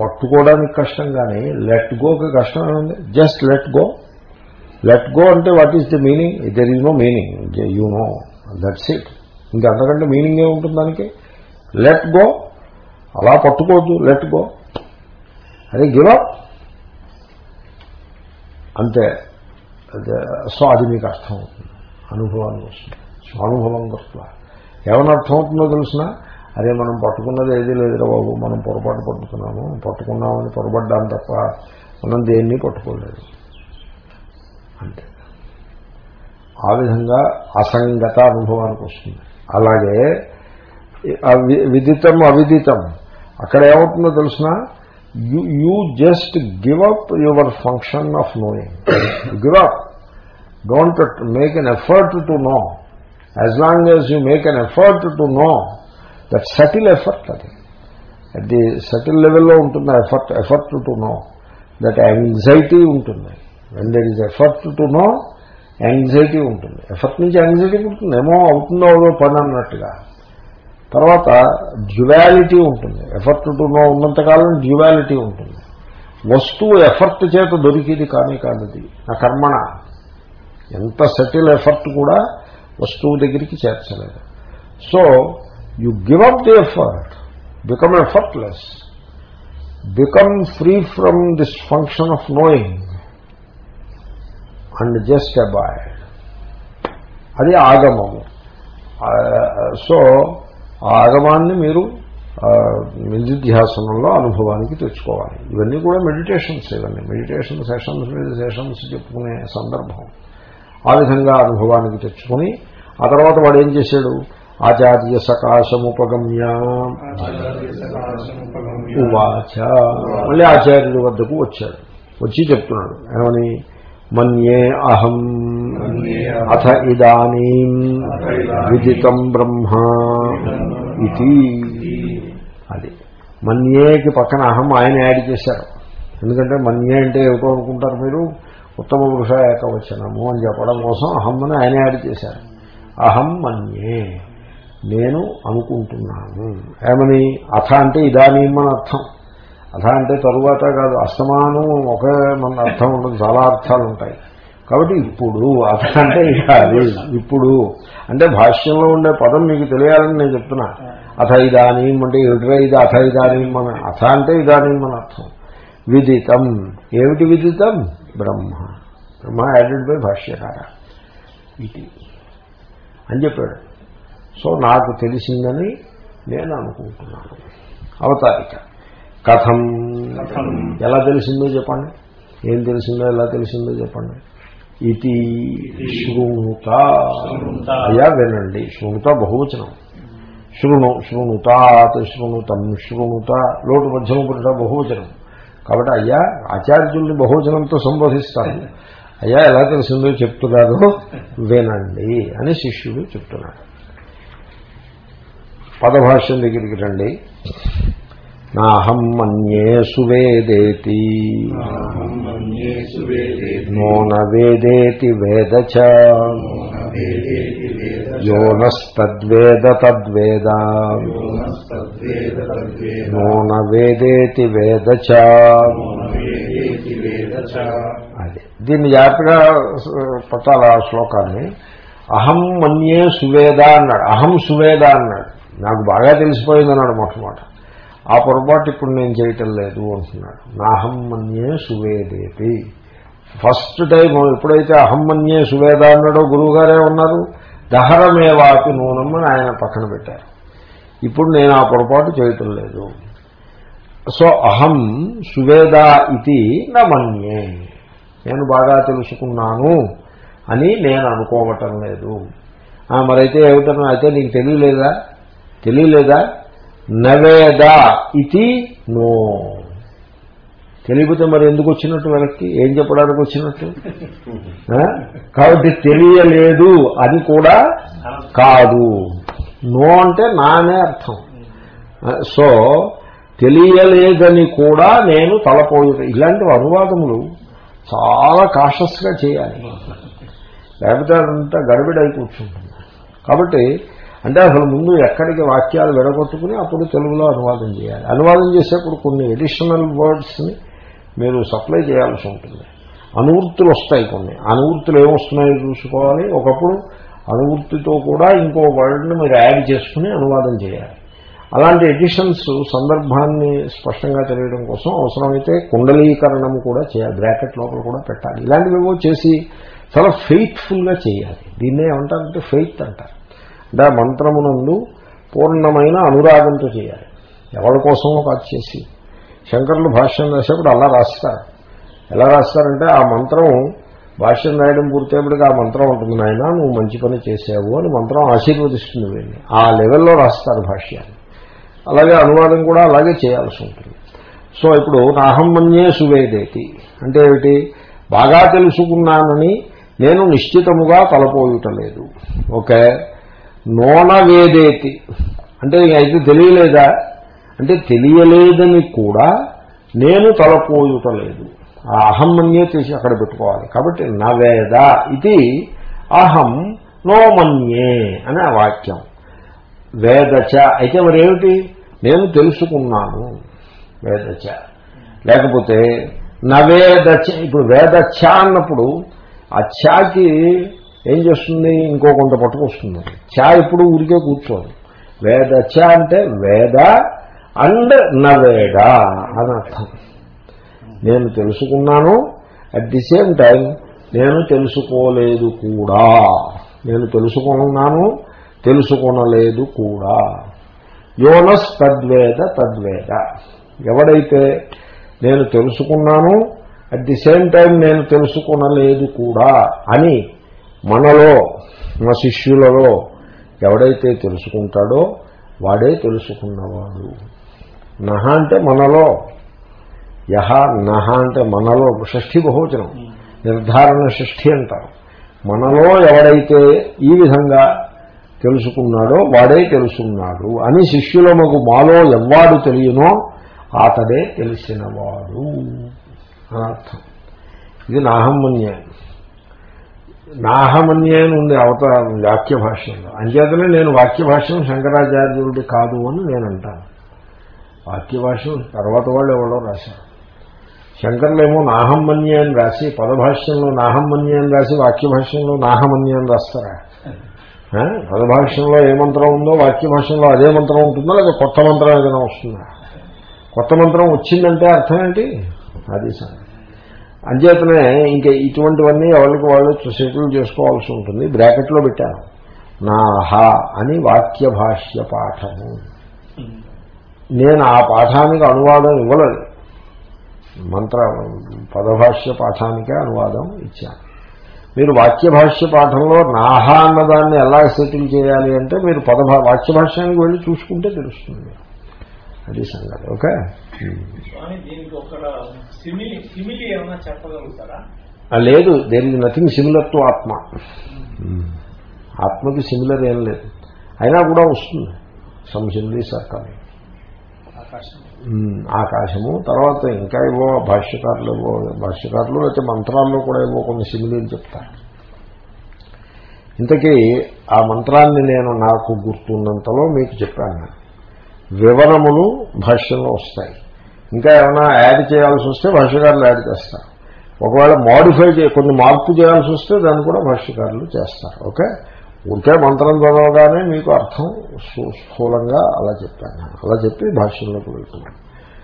పట్టుకోవడానికి కష్టం కానీ లెట్ గోకి కష్టమే ఉంది. Just let go let go అంటే what is the meaning there is no meaning you know that's it ఇంకా అంతకంటే మీనింగ్ ఏముంటుంది దానికి? లెట్ గో అలా పట్టుకోవద్దు. లెట్ గో అదే గివప్ అంతే. సో అది మీకు అర్థం అవుతుంది. అనుభవానికి వస్తుంది. స్వానుభవం కర్త ఏమని అర్థం అవుతుందో తెలిసిన? అదే మనం పట్టుకున్నది ఏదీ లేదురా బాబు. మనం పొరపాటు పట్టుకున్నాము. పట్టుకున్నామని పొరపడ్డాం తప్ప మనం దేన్ని పట్టుకోలేదు. అంతే. ఆ విధంగా అసంగత అనుభవానికి వస్తుంది. అలాగే విదితం అవిదితం. అక్కడ ఏమవుతుందో తెలిసినా? You you just give up your function of knowing give up don't make an effort to know as long as you make an effort to know that subtle effort అది అట్ ది సటిల్ లెవెల్లో ఉంటుంది effort effort to know that anxiety ఉంటుంది when there is effort to know anxiety ఉంటుంది effort నుంచి anxiety ఉంటుంది ఏమో అవుతుందో అవదో పని అన్నట్టుగా. తర్వాత డ్యువాలిటీ ఉంటుంది. ఎఫర్ట్ టు నో ఉన్నంతకాలం డ్యువాలిటీ ఉంటుంది. వస్తువు ఎఫర్ట్ చేత దొరికిది కానీ కానిది. నా కర్మణ. ఎంత సెటిల్ ఎఫర్ట్ కూడా వస్తువు దగ్గరికి చేర్చలేదు. So you give up the effort become effortless become free from this function of knowing and just abide అది ఆగమము. సో ఆ ఆగమాన్ని మీరు నిధిధ్యాసనంలో అనుభవానికి తెచ్చుకోవాలి. ఇవన్నీ కూడా మెడిటేషన్స్ ఇవన్నీ మెడిటేషన్ సెషన్స్ మీద సెషన్స్ చెప్పుకునే సందర్భం. ఆ విధంగా అనుభవానికి తెచ్చుకుని ఆ తర్వాత వాడు ఏం చేశాడు? ఆచార్య సకాశముపగమ్య. ఉవాచ. మళ్ళీ ఆచార్యుడి వద్దకు వచ్చాడు. వచ్చి చెప్తున్నాడు. ఏమని? మన్యే అహం. అథ ఇదానీ. విదితం బ్రహ్మ. ఇది. అది. మన్యేకి పక్కన అహం ఆయన యాడ్ చేశారు. ఎందుకంటే మన్యే అంటే ఏమిటో అనుకుంటారు మీరు? ఉత్తమ పురుష ఏకవచనము అని చెప్పడం కోసం అహం అని ఆయన యాడ్ చేశారు. అహం మన్యే. నేను అనుకుంటున్నాను. ఏమని? అథ అంటే ఇదానీం అని అర్థం. అథ అంటే తరువాత కాదు అస్తమానం ఒకే మన అర్థం ఉండదు చాలా అర్థాలు ఉంటాయి. కాబట్టి ఇప్పుడు అథ అంటే ఇక ఇప్పుడు. అంటే భాష్యంలో ఉండే పదం మీకు తెలియాలని నేను చెప్తున్నా. అథ ఇదానీం అంటే ఎదుట ఇది? అథ ఇదానీం మన అథ అంటే ఇదానీం మన అర్థం. విదితం. ఏమిటి విదితం? బ్రహ్మ. బ్రహ్మ యాడెడ్ బై భాష్యకార. ఇది. అని చెప్పాడు. సో నాకు తెలిసిందని నేను అనుకుంటున్నాను. అవతారిక. కథం. ఎలా తెలిసిందో చెప్పండి. ఏం తెలిసిందో ఎలా తెలిసిందో చెప్పండి. ఇది. శృణుత అయ్యా వినండి. శృణుత బహువచనం. శృణు శృణుతాత్ శృణుతం శృణుత. లోటు మధ్యమ పురుష బహువచనం. కాబట్టి అయ్యా ఆచార్యుల్ని బహువచనంతో సంబోధిస్తారు అయ్యా ఎలా తెలిసిందో చెప్తున్నారు? వినండి అని శిష్యుడు చెప్తున్నాడు. పదభాష్యం దగ్గరికి రండి. నాహం మన్యే సువేదేతి. నోన వేదేతి వేద చ తద్వేద నోన వేదేతి వేద అది. దీన్ని జాగ్రత్తగా పట్టాలి ఆ శ్లోకాన్ని అహం మన్యే సువేద అన్నాడు. అహం సువేద అన్నాడు. నాకు బాగా తెలిసిపోయింది అన్నాడు మొట్టమొదట. ఆ పొరపాటు ఇప్పుడు నేను చేయటం లేదు అంటున్నాడు. నాహం మన్యే సువేదేతి. ఫస్ట్ టైం ఎప్పుడైతే అహం మన్యే సువేద అన్నాడో గురువుగారే ఉన్నారు. దహరమేవాకి నూనెం ఆయన పక్కన పెట్టారు. ఇప్పుడు నేను ఆ పొరపాటు చేయటం లేదు. సో అహం సువేద ఇది నమన్యే నేను బాగా తెలుసుకున్నాను అని నేను అనుకోవటం లేదు. మరైతే ఏమిటన్నా అయితే నీకు తెలియలేదా? తెలియలేదా? నవేద ఇది నో. తెలియకపోతే మరి ఎందుకు వచ్చినట్టు వెనక్కి? ఏం చెప్పడానికి వచ్చినట్టు? కాబట్టి తెలియలేదు అని కూడా కాదు. నో అంటే నానే అర్థం. సో తెలియలేదని కూడా నేను తలపోయి ఇలాంటి అనువాదములు చాలా కాషస్గా చేయాలి. లేకపోతే అదంతా గడిబిడై కూర్చుంటుంది కాబట్టి అంటే అసలు ముందు ఎక్కడికి వాక్యాలు విడగొట్టుకుని అప్పుడు తెలుగులో అనువాదం చేయాలి. అనువాదం చేసేప్పుడు కొన్ని ఎడిషనల్ వర్డ్స్ని మీరు సప్లై చేయాల్సి ఉంటుంది. అనువృత్తులు వస్తాయి కొన్ని. అనువృత్తులు ఏమొస్తున్నాయో చూసుకోవాలి. ఒకప్పుడు అనువృత్తితో కూడా ఇంకో వర్డ్ని మీరు యాడ్ చేసుకుని అనువాదం చేయాలి. అలాంటి ఎడిషన్స్ సందర్భాన్ని స్పష్టంగా తెలియడం కోసం అవసరమైతే కుండలీకరణం కూడా చేయాలి. బ్రాకెట్ లోపల కూడా పెట్టాలి. ఇలాంటివేవో చేసి చాలా ఫెయిత్ఫుల్గా చేయాలి. దీన్నే ఏమంటారంటే ఫెయిత్ అంటారు. అంటే ఆ మంత్రమునందు పూర్ణమైన అనురాగంతో చేయాలి. ఎవరి కోసమో కాదు చేసి. శంకరులు భాష్యం రాసేప్పుడు అలా రాస్తారు. ఎలా రాస్తారంటే ఆ మంత్రం భాష్యం రాయడం పూర్తయినప్పటికీ ఆ మంత్రం ఉంటుంది నాయన నువ్వు మంచి పని చేసావు అని మంత్రం ఆశీర్వదిస్తుంది వీళ్ళని ఆ లెవెల్లో రాస్తారు భాష్యాన్ని అలాగే అనువాదం కూడా అలాగే చేయాల్సి ఉంటుంది. సో ఇప్పుడు నాహం మన్యే సువేదేతి అంటే ఏమిటి? బాగా తెలుసుకున్నానని నేను నిశ్చితముగా తలపోయుటలేదు ఓకే? నోనవేదేతి అంటే అయితే తెలియలేదా? అంటే తెలియలేదని కూడా నేను తలపోయుటలేదు ఆ అహం మన్యే తీసి అక్కడ పెట్టుకోవాలి. కాబట్టి నవేద ఇది అహం నోమన్యే అనే వాక్యం. వేదచ అయితే మరి ఏమిటి నేను తెలుసుకున్నాను వేదచ లేకపోతే నవేదచ ఇప్పుడు వేదచ అన్నప్పుడు ఆ చాకి ఏం చేస్తుంది? ఇంకో కొంత పట్టుకొస్తుంది. చా ఎప్పుడు ఊరికే కూర్చోదు. వేదచ అంటే వేద అండ్ నవేడా అని అర్థం. నేను తెలుసుకున్నాను అట్ ది సేమ్ టైం నేను తెలుసుకోలేదు కూడా. నేను తెలుసుకున్నాను తెలుసుకొనలేదు కూడా. యోనస్ తద్వేద తద్వేద. ఎవడైతే నేను తెలుసుకున్నాను అట్ ది సేమ్ టైం నేను తెలుసుకొనలేదు కూడా అని మనలో మన శిష్యులలో ఎవడైతే తెలుసుకుంటాడో వాడే తెలుసుకున్నవాడు. నహ అంటే మనలో. యహ నహ అంటే మనలో. షష్ఠి బహువచనం. నిర్ధారణ షష్ఠి అంటారు. మనలో ఎవడైతే ఈ విధంగా తెలుసుకున్నాడో వాడే తెలుసుకున్నాడు అని శిష్యులమగు మాలో ఎవ్వాడు తెలియనో అతడే తెలిసినవాడు. అర్థం. ఇది నాహమన్యాయం నాహమన్యాయం అని ఉంది అవత వాక్య భాష్యంలో అంచేతనే నేను వాక్య భాష్యం శంకరాచార్యుడి కాదు అని నేను అంటాను వాక్యభాష్యం తర్వాత వాళ్ళు ఎవరో రాశారు. శంకర్లేమో నాహమ్మన్య అని రాసి పదభాష్యంలో నాహమ్మన్య అని రాసి వాక్యభాష్యంలో నాహమన్య అని రాస్తారా? పదభాష్యంలో ఏ మంత్రం ఉందో వాక్యభాష్యంలో అదే మంత్రం ఉంటుందో? లేదా కొత్త మంత్రం ఏదైనా వస్తుందా? కొత్త మంత్రం వచ్చిందంటే అర్థం ఏంటి? అది సార్. అంచేతనే ఇంకా ఇటువంటివన్నీ ఎవరికి వాళ్ళు సెటిల్ చేసుకోవాల్సి ఉంటుంది. బ్రాకెట్లో పెట్టాను నాహ అని వాక్య భాష్య పాఠము. నేను ఆ పాఠానికి అనువాదం ఇవ్వలేదు. మంత్ర పదభాష్య పాఠానికే అనువాదం ఇచ్చాను. మీరు వాక్య భాష్య పాఠంలో నాహ అన్నదాన్ని ఎలా సెటిల్ చేయాలి అంటే మీరు పదభా వాక్య భాష్యానికి వెళ్ళి చూసుకుంటే తెలుస్తుంది. అది సంగతి ఓకే? లేదు. There is nothing similar to atma. ఆత్మకి సిమిలర్ ఏం లేదు. అయినా కూడా వస్తుంది. సమ్ సిమిలీస్ ఆర్ కమింగ్ ఆకాశము తర్వాత ఇంకా ఏవో భాష్యకారులు ఏవో భాష్యకారులు అయితే మంత్రాల్లో కూడా ఏవో కొన్ని సిమిలీలు చెప్తారు. ఇంతకీ ఆ మంత్రాన్ని నేను నాకు గుర్తున్నంతలో మీకు చెప్పాను. వివరములు భాష్యంలో వస్తాయి. ఇంకా ఏమైనా యాడ్ చేయాల్సి వస్తే భాష్యకారులు యాడ్ చేస్తారు. ఒకవేళ మాడిఫై చే కొన్ని మార్పు చేయాల్సి వస్తే దాన్ని కూడా భాష్యకారులు చేస్తారు. ఓకే ఉంటే మంత్రం చదవగానే మీకు అర్థం స్థూలంగా అలా చెప్పాను అలా చెప్పి భాష్యంలోకి వెళ్తున్నాను.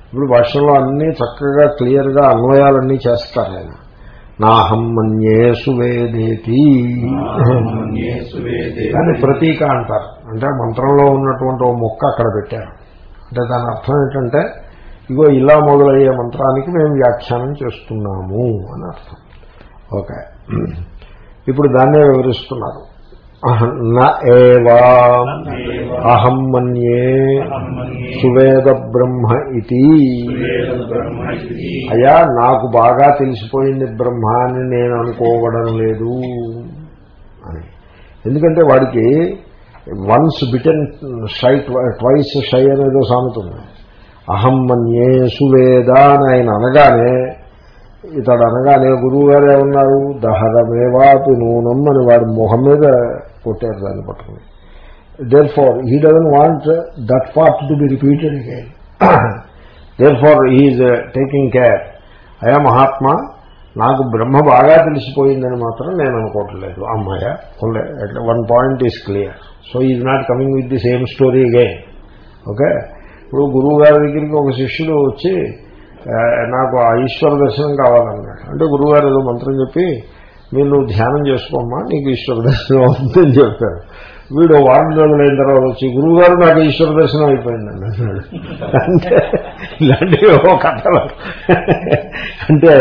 ఇప్పుడు భాష్యంలో అన్నీ చక్కగా క్లియర్గా అన్వయాలన్నీ చేస్తారు ఆయన. నాహం మన్యే సువేదేతి. అని ప్రతీక అంటారు. అంటే మంత్రంలో ఉన్నటువంటి ఓ మొక్క అక్కడ పెట్టారు. అంటే దాని అర్థం ఏంటంటే ఇగో ఇలా మొదలయ్యే మంత్రానికి మేము వ్యాఖ్యానం చేస్తున్నాము అని అర్థం. ఓకే. ఇప్పుడు దాన్నే వివరిస్తున్నారు. అహం న ఏవా? అహం మన్యే సువేద బ్రహ్మ ఇది అయ్యా నాకు బాగా తెలిసిపోయింది బ్రహ్మ అని నేను అనుకోవడం లేదు అని. ఎందుకంటే వాడికి once bitten shy twice shy అనేదో సామెతుంది అహం మన్యే సువేద అని ఆయన అనగానే ఇతడు అనగానే గురువు గారు ఏమన్నారు? దహరమేవాపి నూనం అని వాడి మొహం మీద కొట్టారు దాన్ని పట్టుకుని therefore he doesn't want that part to be repeated again therefore he's taking care అయా మహాత్మా నాకు బ్రహ్మ బాగా తెలిసిపోయిందని మాత్రం నేను అనుకోవట్లేదు అమ్మాయ one point is clear so is not coming with the same story again okay ఇప్పుడు గురువు గారి దగ్గరికి ఒక శిష్యుడు వచ్చి ఆ, నాకు ఆ ఈశ్వర దర్శనం కావాలన్నాడు అంటే గురువుగారు ఏదో మంత్రం చెప్పి మీరు నువ్వు ధ్యానం చేసుకోమ్మా నీకు ఈశ్వర దర్శనం అవుతుందని చెప్పారు. వీడు వారం రోజులు అయిన తర్వాత వచ్చి గురువుగారు నాకు ఈశ్వర దర్శనం అయిపోయిందండి అన్నాడు. అంటే ఇలాంటివి ఓ కథలు అంటే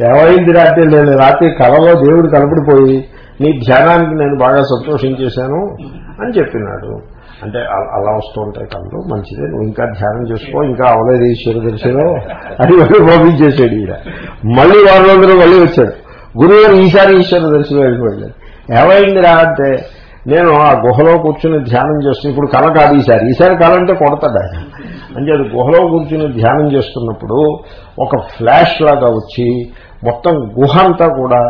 ఏమైంది రాత్రి? నేను రాత్రి కళలో దేవుడు కనపడిపోయి నీ ధ్యానానికి నేను బాగా సంతోషించేశాను అని చెప్పినాడు. అంటే అలా వస్తూ ఉంటాయి కళ్ళు మంచిదే. నువ్వు ఇంకా ధ్యానం చేసుకో ఇంకా అవలేదు ఈశ్వర దర్శనం అని వాళ్ళు పంపించేసాడు ఈడ. మళ్ళీ వారం రోజులు మళ్ళీ వచ్చాడు. గురువు గారు ఈసారి ఈశ్వర దర్శనం వెళ్ళిపోయాడు ఏమైందిరా అంటే నేను ఆ గుహలో కూర్చుని ధ్యానం చేస్తున్నా ఇప్పుడు కళ కాదు ఈసారి. ఈసారి కళ అంటే కొడతాడు ఆయన అంటే అది గుహలో కూర్చుని ధ్యానం చేస్తున్నప్పుడు ఒక ఫ్లాష్ లాగా వచ్చి మొత్తం గుహ అంతా కూడా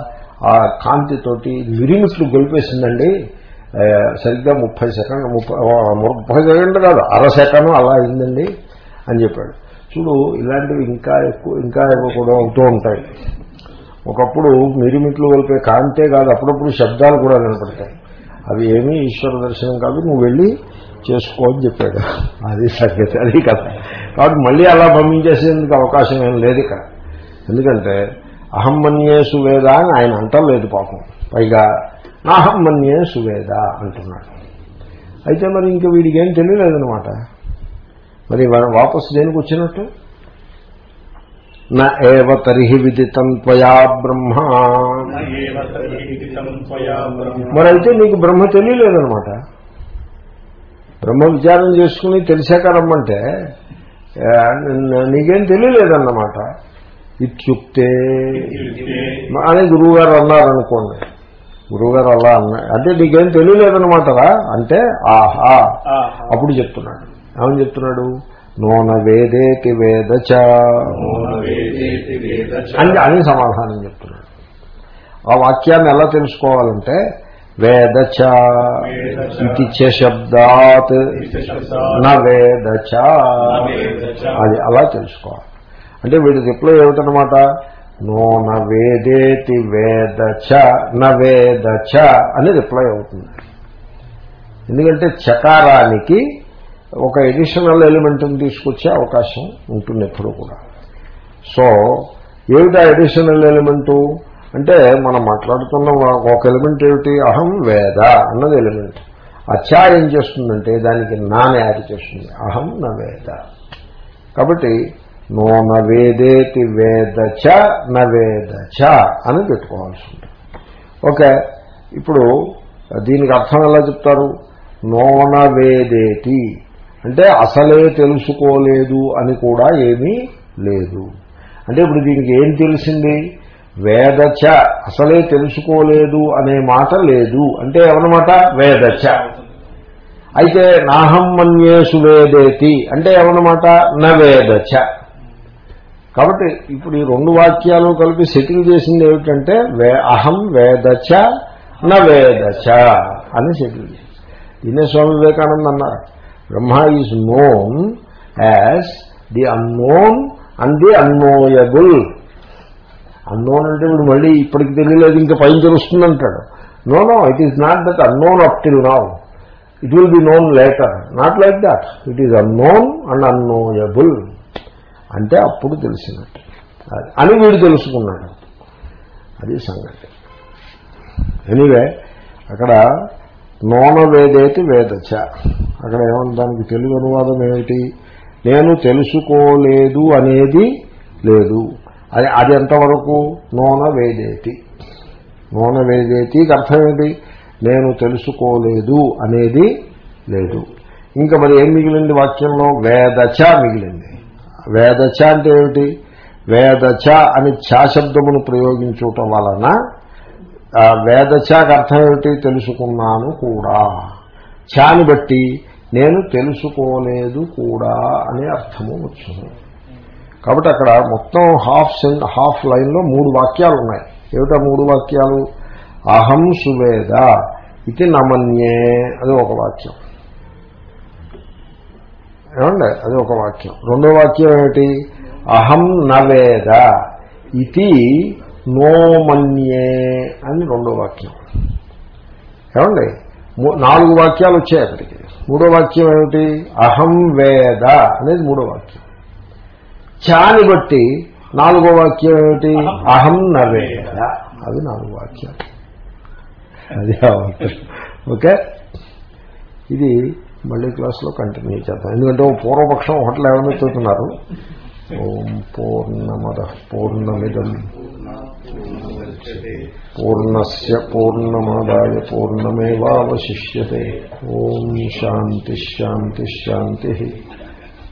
ఆ కాంతితోటి మిరిమిట్లు గొలిపేసిందండి. సరిగ్గా ముప్పై సెకండ్ ముప్పై ముప్పై సెకండ్ కాదు అర సెకండ్ అలా అయిందండి అని చెప్పాడు. చూడు ఇలాంటివి ఇంకా ఎక్కువ ఇంకా ఎక్కువ కూడా అవుతూ ఉంటాయి. ఒకప్పుడు మిరిమిట్లు కలిపే కాంతే కాదు అప్పుడప్పుడు శబ్దాలు కూడా వినపడతాయి. అవి ఏమీ ఈశ్వర దర్శనం కాదు నువ్వు వెళ్ళి చేసుకో అని చెప్పాడు. అది సంగతి అది కదా కాబట్టి మళ్ళీ అలా పంపించేసేందుకు అవకాశం ఏం లేదు ఇక్కడ. ఎందుకంటే అహం మన్యే సువేద అని ఆయన అంటలేదు పాపం. పైగా నాహం మన్యే సువేద అంటున్నాడు. అయితే మరి ఇంక వీడికి ఏం తెలియలేదనమాట మరి వా- వాపసు దేనికి వచ్చినట్టు? నా ఏవ తర్హి విదితం త్వయా బ్రహ్మ. మరి అయితే నీకు బ్రహ్మ తెలియలేదనమాట బ్రహ్మ విచారం చేసుకుని తెలిసాక రమ్మంటే నీకేం తెలియలేదన్నమాట. ఇత్యుక్తే. అని గురువుగారు అన్నారనుకోండి. గురువుగారు అలా అన్నారు అంటే నీకేం తెలియలేదన్నమాటరా అంటే ఆహా. అప్పుడు చెప్తున్నాడు. ఏమని చెప్తున్నాడు? నోన వేదేతి వేదచ. అని అని సమాధానం చెప్తున్నాడు. ఆ వాక్యాన్ని ఎలా తెలుసుకోవాలంటే వేదచ ఇది చ శబ్దాత్ న వేదచ. అది అలా తెలుసుకోవాలి. అంటే వీడి రిప్లై ఏమిటనమాట నో న వేదేతి వేద చ న వేద చ అని రిప్లై అవుతుంది. ఎందుకంటే చకారానికి ఒక ఎడిషనల్ ఎలిమెంట్ని తీసుకొచ్చే అవకాశం ఉంటుంది ఎప్పుడు కూడా. సో ఏమిటా ఎడిషనల్ ఎలిమెంటు అంటే మనం మాట్లాడుతున్న ఒక ఎలిమెంట్ ఏమిటి? అహం వేద అన్నది ఎలిమెంట్ అచ్చా ఏం చేస్తుందంటే దానికి నాని యాడ్ చేస్తుంది. అహం న వేద. కాబట్టి నో న వేదేతి వేద చ నవేద చ అని పెట్టుకోవాల్సి ఉంటుంది. ఓకే ఇప్పుడు దీనికి అర్థం ఎలా చెప్తారు? నోన వేదేటి అంటే అసలే తెలుసుకోలేదు అని కూడా ఏమీ లేదు. అంటే ఇప్పుడు దీనికి ఏం తెలిసింది? వేదచ అసలే తెలుసుకోలేదు అనే మాట లేదు. అంటే ఏమన్నమాట? వేదచ. అయితే నాహం మన్యేసు వేదేతి అంటే ఏమన్నమాట? నవేదచ కాబట్టి ఇప్పుడు ఈ రెండు వాక్యాలు కలిపి సెటిల్ చేసింది ఏమిటంటే వే అహం వేదచ నవేదచ అని సెటిల్ చేసింది. దీనే స్వామి వివేకానంద అన్నారు. Brahma is known as the unknown and the unknowable unknown అంటే ఇప్పుడు మళ్ళీ ఇప్పటికి తెలియలేదు ఇంకా పైన తెలుస్తుందంటాడు. No no it is not that unknown up till now it will be known later not like that it is unknown and unknowable అంటే అప్పుడు తెలిసినట్టు. అని వీడు తెలుసుకున్నాడు. అది సంగతి. ఎనీవే అక్కడ నోన వేదేతి వేదచ. అక్కడ ఏమన్నా దానికి తెలుగు అనువాదం ఏమిటి? నేను తెలుసుకోలేదు అనేది లేదు. అది అది ఎంతవరకు? నోన వేదేతి నోన వేదేతికి అర్థం ఏంటి నేను తెలుసుకోలేదు అనేది లేదు. ఇంకా మరి ఏం మిగిలింది వాక్యంలో? వేదచ మిగిలింది. వేదచ అంటే ఏమిటి? వేదచ అని ఛా శబ్దమును ప్రయోగించటం వలన వేదచాకి అర్థం ఏమిటి తెలుసుకున్నాను కూడా. చాని బట్టి నేను తెలుసుకోలేదు కూడా అనే అర్థము వచ్చింది. కాబట్టి అక్కడ మొత్తం హాఫ్ సెన్ హాఫ్ లైన్లో మూడు వాక్యాలు ఉన్నాయి. ఏమిటా మూడు వాక్యాలు? అహం సువేద ఇది నమన్యే అది ఒక వాక్యం. ఏమండి? అది ఒక వాక్యం. రెండో వాక్యం ఏమిటి? అహం నవేద ఇది నోమన్యే అని రెండో వాక్యం. ఏమండి? మూ- నాలుగు వాక్యాలు వచ్చాయి అక్కడికి. మూడో వాక్యం ఏమిటి? అహం వేద అనేది మూడో వాక్యం. చాని బట్టి నాలుగో వాక్యం ఏమిటి? అహం నవేద అది నాలుగు వాక్యాలు. అది ఓకే? ఇది మళ్ళీ క్లాస్లో కంటిన్యూ చేద్దాం. ఎందుకంటే ఓ పూర్వపక్షం హోటల్ ఏమైనా చూస్తున్నారు ఓం పూర్ణమద పూర్ణమిదం. పూర్ణస్ పూర్ణమాదాయ పూర్ణమేవాశిష్యే ఓం శాంతిశాంతిశాంతి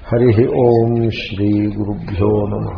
హరి ఓం శ్రీ గురుభ్యో నమ।